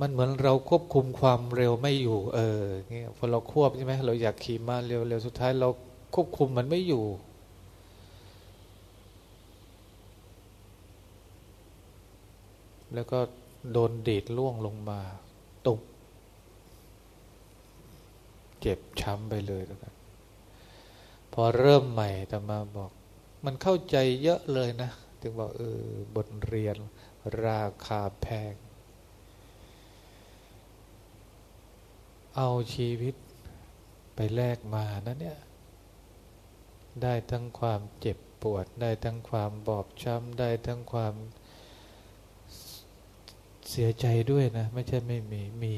มันเหมือนเราควบคุมความเร็วไม่อยู่ เออเงี้ยพอเราควบใช่ไหมเราอยากขี่มาเร็วเร็วสุดท้ายเราควบคุมมันไม่อยู่ แล้วก็โดนดีดล่วงลงมา ตุบเจ็บช้ำไปเลยแล้วกันพอเริ่มใหม่แต่มาบอก มันเข้าใจเยอะเลยนะ ถึงบอกเออบทเรียน ราคาแพง เอาชีวิตไปแลกมานะเนี่ย ได้ทั้งความเจ็บปวด ได้ทั้งความบอบช้ำ ได้ทั้งความเสียใจด้วยนะ ไม่ใช่ไม่มีมี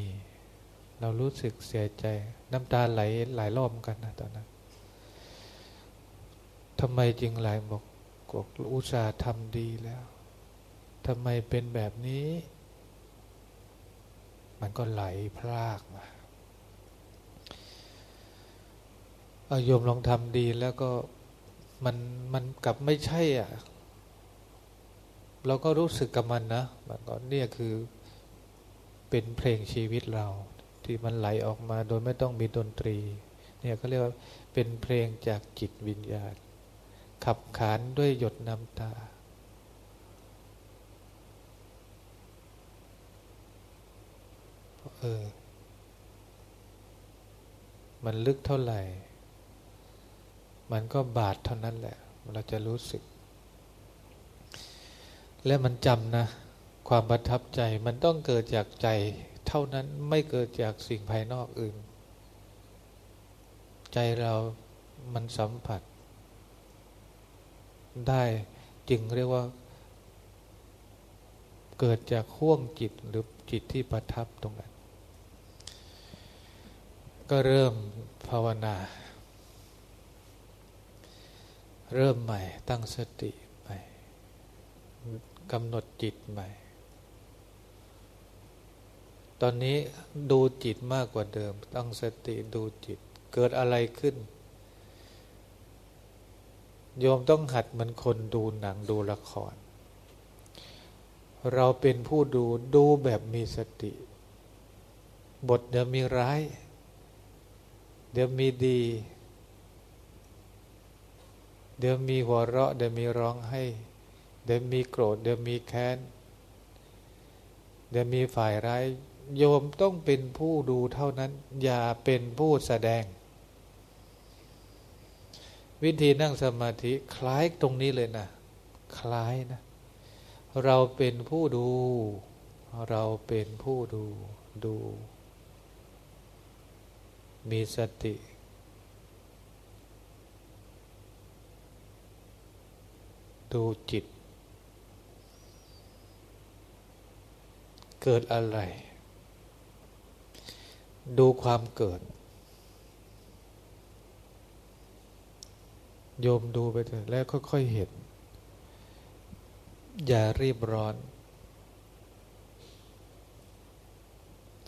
เรารู้สึกเสียใจ น้ำตาไหลหลายรอบกันนะตอนนั้นทำไมจึงหลายบอกกกอุตส่าห์ทำดีแล้วทำไมเป็นแบบนี้ มันก็ไหลพรากมาเอา โยมลองทำดีแล้วก็มันมันกลับไม่ใช่อะ เราก็รู้สึกกับมันนะมันก็เนี่ยคือเป็นเพลงชีวิตเรา ที่มันไหลออกมาโดยไม่ต้องมีดนตรี เนี่ยเขาเรียกว่าเป็นเพลงจากจิตวิญญาณ ขับขานด้วยหยดน้ำตาเออ มันลึกเท่าไหร่ มันก็บาดเท่านั้นแหละ เราจะรู้สึก และมันจำนะ ความประทับใจมันต้องเกิดจากใจ เท่านั้นไม่เกิดจากสิ่งภายนอกอื่น ใจเรามันสัมผัส ได้จึงเรียกว่า เกิดจากห่วงจิตหรือจิตที่ประทับตรงนั้น ก็เริ่มภาวนา เริ่มใหม่ ตั้งสติใหม่กำหนดจิตใหม่ ตอนนี้ดูจิตมากกว่าเดิม ตั้งสติดูจิต เกิดอะไรขึ้น โยมต้องหัดเหมือนคนดูหนังดูละคร เราเป็นผู้ดูดูแบบมีสติ บทเดี๋ยวมีร้าย เดี๋ยวมีดี เดี๋ยวมีหัวเราะ เดี๋ยวมีร้องให้ เดี๋ยวมีโกรธ เดี๋ยวมีแค้น เดี๋ยวมีฝ่ายร้าย โยมต้องเป็นผู้ดูเท่านั้น อย่าเป็นผู้แสดง วิธีนั่งสมาธิคล้ายตรงนี้เลยนะ คล้ายนะ เราเป็นผู้ดู เราเป็นผู้ดูดู มีสติ ดูจิต เกิดอะไร ดูความเกิด โยมดูไปเถอะแล้วค่อยๆเห็น อย่ารีบร้อน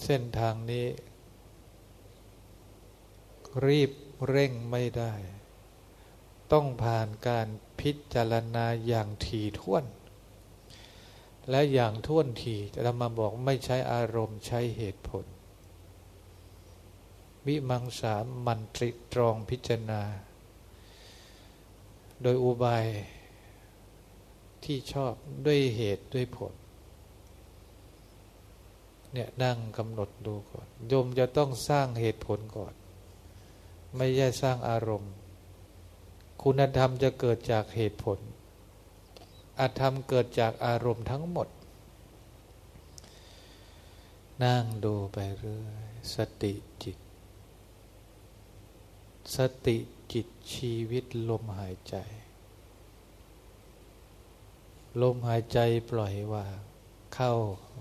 เส้นทางนี้ รีบเร่งไม่ได้ ต้องผ่านการพิจารณาอย่างถี่ถ้วน และอย่างท่วนทีจะทำมาบอกไม่ใช้อารมณ์ใช้เหตุผล วิมังสามันตริตรองพิจารณา โดยอุบายที่ชอบด้วยเหตุด้วยผลเนี่ยนั่งกำหนดดูก่อนโยมจะต้องสร้างเหตุผลก่อน ไม่ใช่สร้างอารมณ์ คุณธรรมจะเกิดจากเหตุผลอาธรรมเกิดจากอารมณ์ทั้งหมด นั่งดูไปเรื่อย สติจิต สติจิตชีวิตลมหายใจ ลมหายใจปล่อยวางเข้า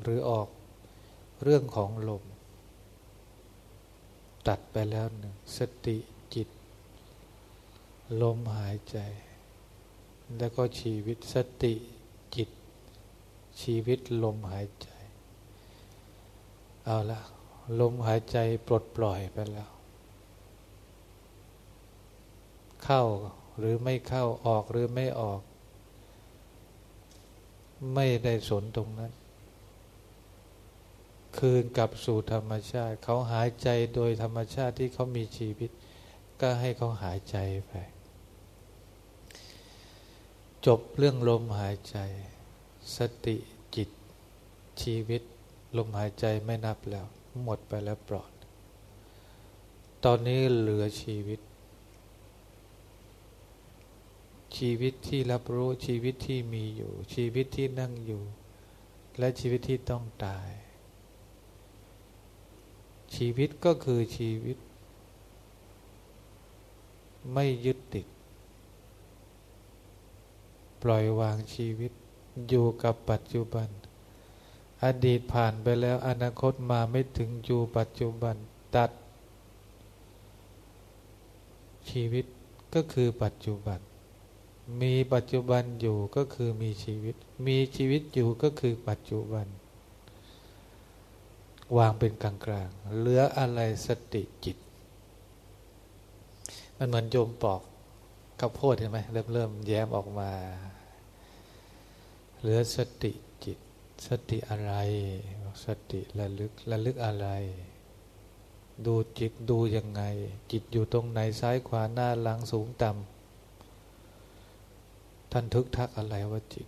หรือออกเรื่องของลม ตัดไปแล้วหนึ่ง สติ ลมหายใจ แล้วก็ชีวิตสติจิต ชีวิตลมหายใจ เอาละลมหายใจปลดปล่อยไปแล้ว เข้าหรือไม่เข้าออกหรือไม่ออก ไม่ได้สนตรงนั้น คืนกลับสู่ธรรมชาติ เขาหายใจโดยธรรมชาติที่เขามีชีวิต ก็ให้เขาหายใจไป จบเรื่องลมหายใจ สติจิต ชีวิต ลมหายใจไม่นับแล้ว หมดไปแล้วปลอด ตอนนี้เหลือชีวิต ชีวิตที่รับรู้ชีวิตที่มีอยู่ ชีวิตที่นั่งอยู่ และชีวิตที่ต้องตาย ชีวิตก็คือชีวิต ไม่ยึดติด ล่อยวางชีวิต อยู่กับปัจจุบัน อดีตผ่านไปแล้วอนาคตมาไม่ถึงอยู่ปัจจุบันตัด ชีวิตก็คือปัจจุบัน มีปัจจุบันอยู่ก็คือมีชีวิต มีชีวิตอยู่ก็คือปัจจุบัน วางเป็นกลางกลางเหลืออะไรสติจิต มันเหมือนโยมปอกข้าวโพดเห็นไหมเริ่มเริ่มแย้มออกมา เหลือสติจิต สติอะไร สติระลึกระลึกอะไร ดูจิตดูยังไง จิตอยู่ตรงไหนซ้ายขวาหน้าหลังสูงต่ำท่านทึกทักอะไรว่าจิต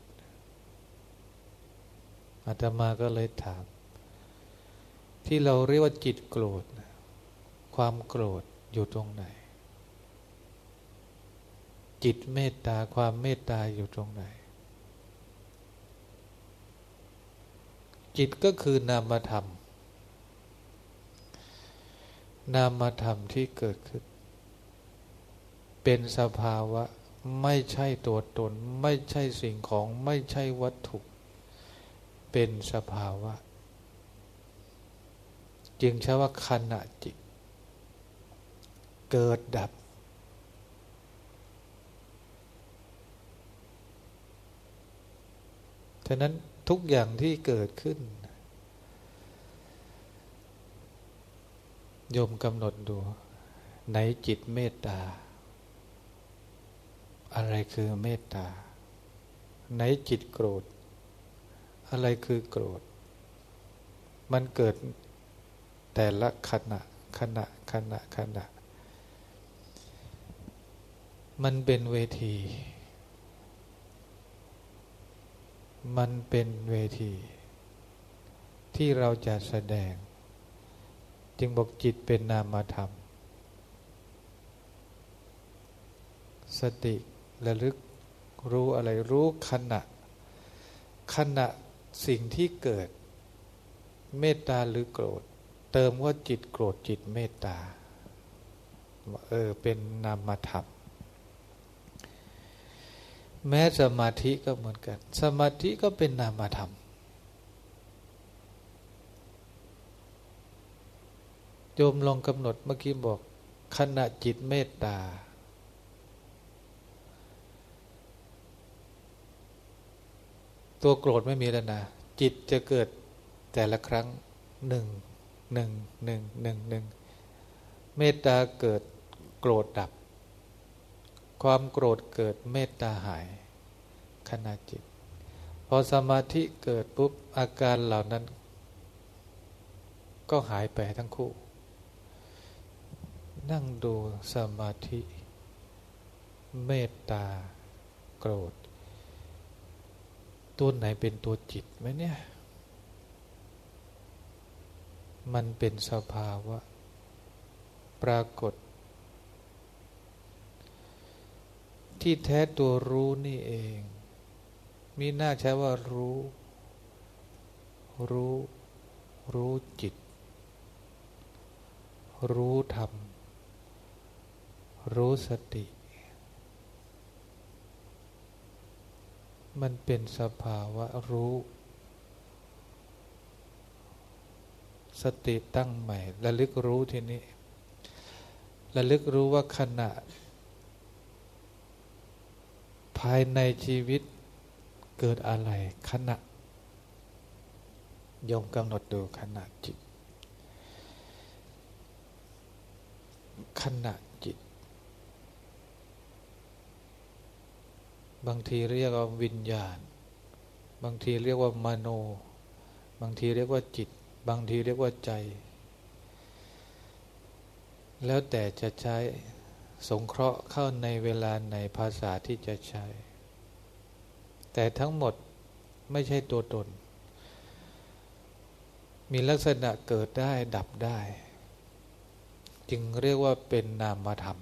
อาตมาก็เลยถาม ที่เราเรียกว่าจิตโกรธ ความโกรธอยู่ตรงไหน จิตเมตตาความเมตตาอยู่ตรงไหน จิตก็คือนามธรรม นามธรรมที่เกิดขึ้น เป็นสภาวะไม่ใช่ตัวตน ไม่ใช่สิ่งของไม่ใช่วัตถุ เป็นสภาวะ จึงใช้ว่าขณะจิต เกิดดับฉะนั้น ทุกอย่างที่เกิดขึ้น โยมกำหนดดู ในจิตเมตตา อะไรคือเมตตาไหนจิตโกรธ อะไรคือโกรธ มันเกิดแต่ละขณะขณะขณะขณะ มันเป็นเวที มันเป็นเวที ที่เราจะแสดง จึงบอกจิตเป็นนามธรรม สติระลึกรู้อะไรรู้ขณะ ขณะสิ่งที่เกิด เมตตาหรือโกรธ เติมว่าจิตโกรธจิตเมตตา เออ เป็นนามธรรม แม้สมาธิก็เหมือนกัน สมาธิก็เป็นนามธรรม โยมลองกำหนดเมื่อกี้บอกขณะจิตเมตตา ตัวโกรธไม่มีแล้วนะ จิตจะเกิดแต่ละครั้งหนึ่งหนึ่งหนึ่งหนึ่งหนึ่งเมตตาเกิดโกรธดับ ความโกรธเกิดเมตตาหายขณะจิต พอสมาธิเกิดปุ๊บอาการเหล่านั้น ก็หายไปทั้งคู่ นั่งดูสมาธิ เมตตา โกรธ ตัวไหนเป็นตัวจิตไหมเนี่ย มันเป็นสภาวะ ปรากฏ ที่แท้ตัวรู้นี่เอง มีหน้าใช้ว่ารู้ รู้ รู้จิต รู้ธรรม รู้สติ มันเป็นสภาวะรู้ สติตั้งใหม่ระลึกรู้ทีนี้ระลึกรู้ว่าขณะ ภายในชีวิตเกิดอะไรขณะยมกำหนดดูขณะจิต ขณะจิต บางทีเรียกว่าวิญญาณ บางทีเรียกว่ามโน บางทีเรียกว่าจิต บางทีเรียกว่าใจ แล้วแต่จะใช้ สงเคราะห์เข้าในเวลาในภาษาที่จะใช้ แต่ทั้งหมดไม่ใช่ตัวตน มีลักษณะเกิดได้ดับได้ จึงเรียกว่าเป็นนามธรรม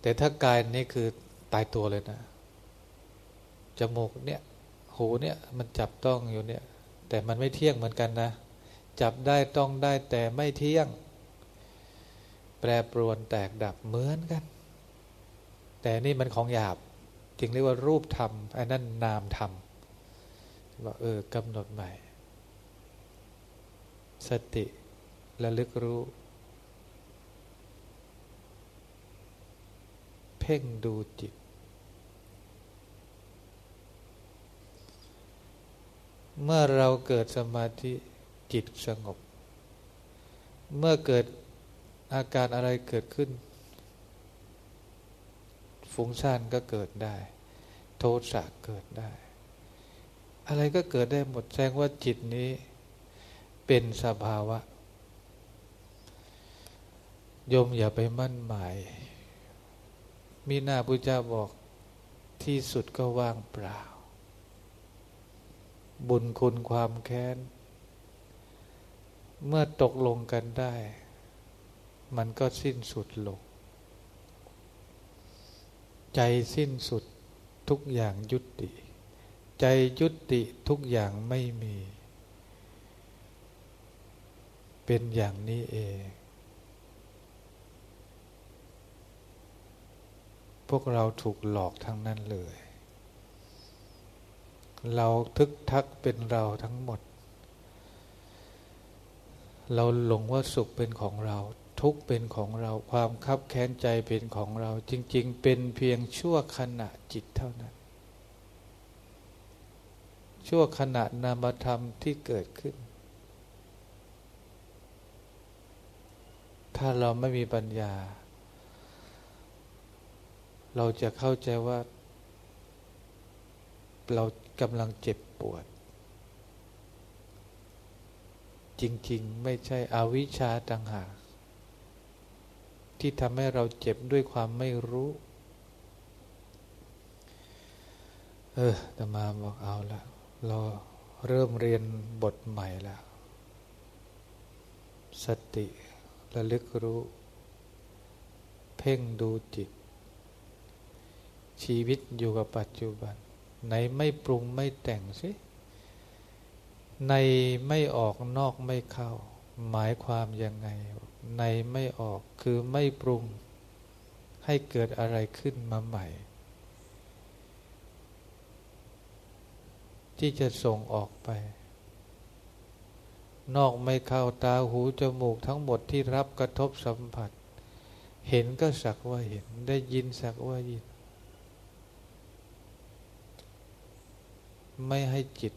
แต่ถ้ากายนี้คือตายตัวเลยนะ จมูกเนี่ย หูเนี่ยมันจับต้องอยู่เนี่ย แต่มันไม่เที่ยงเหมือนกันนะ จับได้ต้องได้แต่ไม่เที่ยง แปรปรวนแตกดับเหมือนกัน แต่นี่มันของหยาบจึงเรียกว่ารูปธรรมไอ้นั่นนามธรรมว่าเออกำหนดใหม่ สติระลึกรู้ เพ่งดูจิต เมื่อเราเกิดสมาธิจิตสงบ เมื่อเกิด อาการอะไรเกิดขึ้น ฟุ้งซ่านก็เกิดได้ โทสะเกิดได้ อะไรก็เกิดได้หมดแสดงว่าจิตนี้ เป็นสภาวะโยมอย่าไปมั่นหมาย มีหน้าพุทธเจ้าบอกที่สุดก็ว่างเปล่า บุญคุณความแค้น เมื่อตกลงกันได้ มันก็สิ้นสุดลง ใจสิ้นสุดทุกอย่างยุติ ใจยุติทุกอย่างไม่มี เป็นอย่างนี้เอง พวกเราถูกหลอกทั้งนั้นเลย เราทึกทักเป็นเราทั้งหมด เราหลงว่าสุขเป็นของเรา ทุกเป็นของเราความคับแค้นใจเป็นของเรา จริง ๆ เป็นเพียงชั่วขณะจิตเท่านั้น ชั่วขณะนามธรรมที่เกิดขึ้น ถ้าเราไม่มีปัญญา เราจะเข้าใจว่า เรากำลังเจ็บปวดจริง ๆ ไม่ใช่อวิชชาต่างหาก ที่ทำให้เราเจ็บด้วยความไม่รู้ เออแต่มาบอกเอาละเราเริ่มเรียนบทใหม่แล้ว สติระลึกรู้ เพ่งดูจิต ชีวิตอยู่กับปัจจุบันในไม่ปรุงไม่แต่งสิในไม่ออกนอกไม่เข้า หมายความยังไง ในไม่ออกคือไม่ปรุงให้เกิดอะไรขึ้นมาใหม่ ที่จะส่งออกไป นอกไม่เข้าตาหูจมูกทั้งหมดที่รับกระทบสัมผัส เห็นก็สักว่าเห็นได้ยินสักว่ายิน ไม่ให้จิต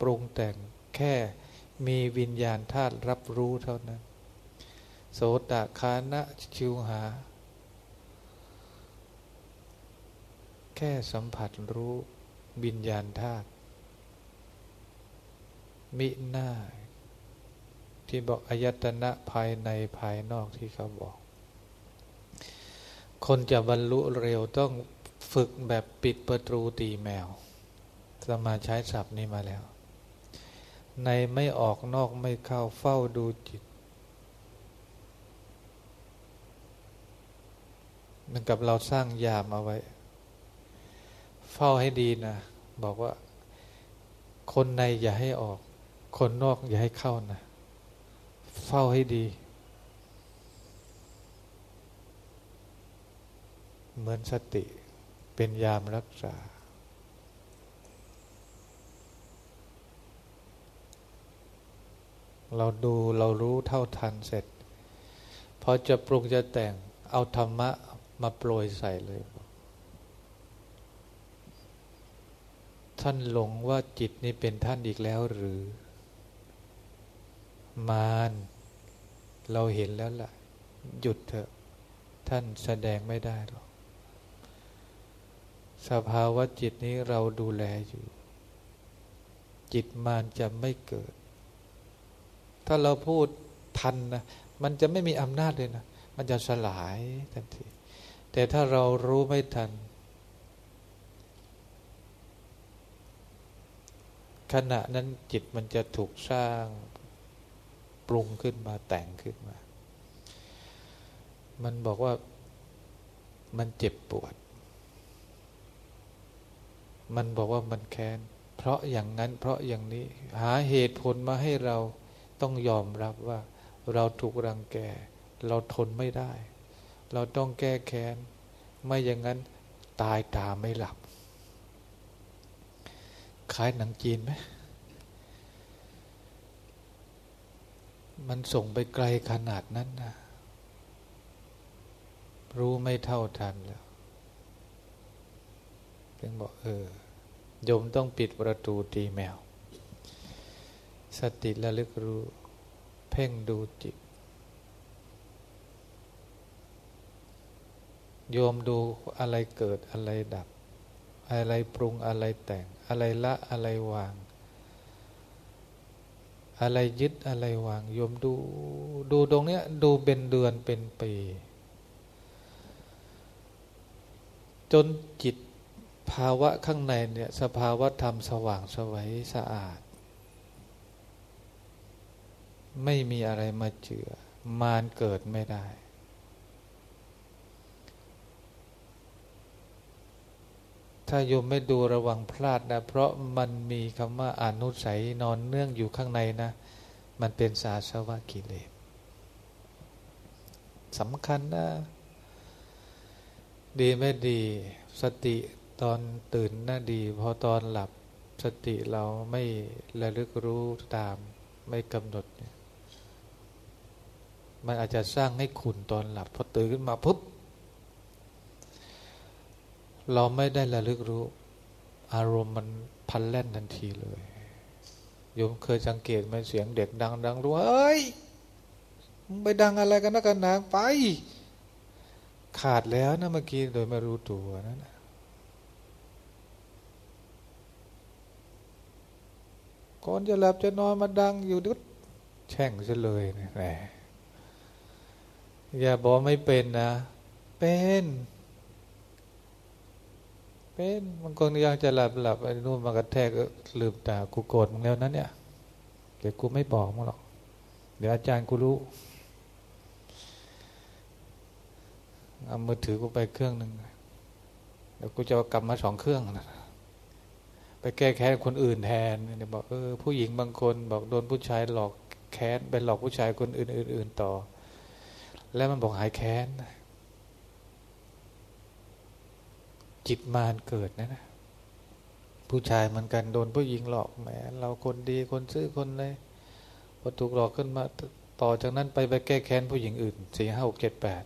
ปรุงแต่งแค่ มีวิญญาณธาตุรับรู้เท่านั้น โสตคานะชิวหา แค่สัมผัสรู้บิญญาณธาตุมิหน้า ที่บอกอายตนะภายในภายนอกที่เขาบอก คนจะบรรลุเร็วต้องฝึกแบบปิดประตูตีแมว สมาใช้ศัพท์นี้มาแล้ว ในไม่ออกนอกไม่เข้าเฝ้าดูจิตเหมือนกับเราสร้างยามเอาไว้ เฝ้าให้ดีนะ บอกว่า คนในอย่าให้ออก คนนอกอย่าให้เข้านะ เฝ้าให้ดี เหมือนสติเป็นยามรักษา เราดูเรารู้เท่าทันเสร็จพอจะปรุงจะแต่งเอาธรรมะมาโปรยใส่เลย ท่านหลงว่าจิตนี้เป็นท่านอีกแล้วหรือ มารเราเห็นแล้วล่ะ หยุดเถอะ ท่านแสดงไม่ได้หรอก สภาวะจิตนี้เราดูแลอยู่ จิตมารจะไม่เกิด ถ้าเราพูดทันนะมันจะไม่มีอำนาจเลยนะมันจะสลายทันที แต่ถ้าเรารู้ไม่ทัน ขณะนั้นจิตมันจะถูกสร้างปรุงขึ้นมาแต่งขึ้นมา มันบอกว่ามันเจ็บปวด มันบอกว่ามันแค้น เพราะอย่างนั้นเพราะอย่างนี้ หาเหตุผลมาให้เรา ต้องยอมรับว่าเราถูกรังแก เราทนไม่ได้ เราต้องแก้แค้น ไม่อย่างนั้นตายตาไม่หลับคล้ายหนังจีนไหมมันส่งไปไกลขนาดนั้นนะรู้ไม่เท่าทันแล้วถึงบอกเออโยมต้องปิดประตูตีแมว สติระลึกรู้ เพ่งดูจิต โยมดูอะไรเกิดอะไรดับ อะไรปรุงอะไรแต่ง อะไรละอะไรวาง อะไรยึดอะไรวาง โยมดู ดูตรงเนี้ย ดูเป็นเดือนเป็นปี จนจิตภาวะข้างในเนี่ย สภาวะธรรมสว่างสวัยสะอาด ไม่มีอะไรมาเจือ มารเกิดไม่ได้ ถ้าโยมไม่ดูระวังพลาดนะ เพราะมันมีคำว่าอนุสัยนอนเนื่องอยู่ข้างในนะ มันเป็นสาสวะกิเลสสำคัญนะ ดีไม่ดีสติตอนตื่นน่าดี พอตอนหลับสติเราไม่ระลึกรู้ตามไม่กำหนดเนี่ย มันอาจจะสร้างให้ขุนตอนหลับพอตื่นขึ้นมาปุ๊บเราไม่ได้ระลึกรู้ อารมณ์มันพันแล่นทันทีเลยโยมเคยสังเกตไหมเสียงเด็กดังดังรู้เอ้ยไปดังอะไรกันนะกันนางไป ขาดแล้วนะเมื่อกี้โดยไม่รู้ตัวนั่นก่อนจะหลับจะนอนมาดังอยู่ดุดแช่งซะเลยนะแหม อย่าบอกไม่เป็นนะ เป็น เป็นบางคนยังจะหลับหลับไอ้นู่นมากระแทกลืมตากูโกรธมึงแล้วนั้นเนี่ยเดี๋ยวกูไม่บอกมึงหรอก เดี๋ยวอาจารย์กูรู้เอามือถือกูไปเครื่องหนึ่งเดี๋ยวกูจะกลับมาสองเครื่องนะไปแก้แค้นคนอื่นแทนเนี่ยบอกเออผู้หญิงบางคน บอกโดนผู้ชายหลอกแค้นไปหลอกผู้ชายคนอื่น ๆ ต่อ แล้วมันบอกหายแค้น จิตมารเกิดนะนะผู้ชายเหมือนกันโดนผู้หญิงหลอกแหมเราคนดีคนซื่อคนเลยพอถูกหลอกขึ้นมาต่อจากนั้นไปไปแก้แค้นผู้หญิงอื่นสี่ห้าหกเจ็ดแปด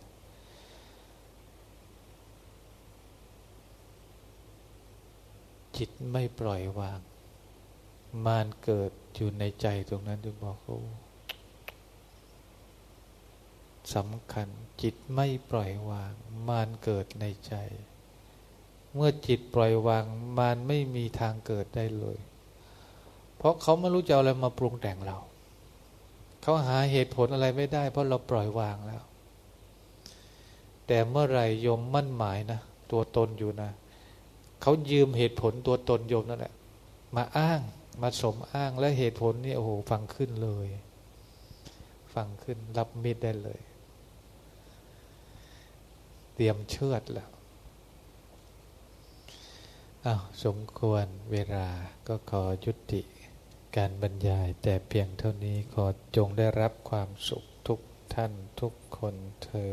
จิตไม่ปล่อยวาง มารเกิดอยู่ในใจตรงนั้นจึงบอกโอ้ สำคัญ จิตไม่ปล่อยวาง มารเกิดในใจ เมื่อจิตปล่อยวางมันไม่มีทางเกิดได้เลย เพราะเขาไม่รู้จะเอาอะไรมาปรุงแต่งเรา เขาหาเหตุผลอะไรไม่ได้ เพราะเราปล่อยวางแล้ว แต่เมื่อไรโยมมั่นหมายนะตัวตนอยู่นะเขายืมเหตุผลตัวตนโยมนั่นแหละ มาอ้างมาสมอ้างและเหตุผลนี่โอ้โหฟังขึ้นเลย ฟังขึ้นรับมิดได้เลย เตรียมเชือดแล้วอ้าวสมควรเวลาก็ขอยุติการบรรยายแต่เพียงเท่านี้ขอจงได้รับความสุขทุกท่านทุกคนเทอ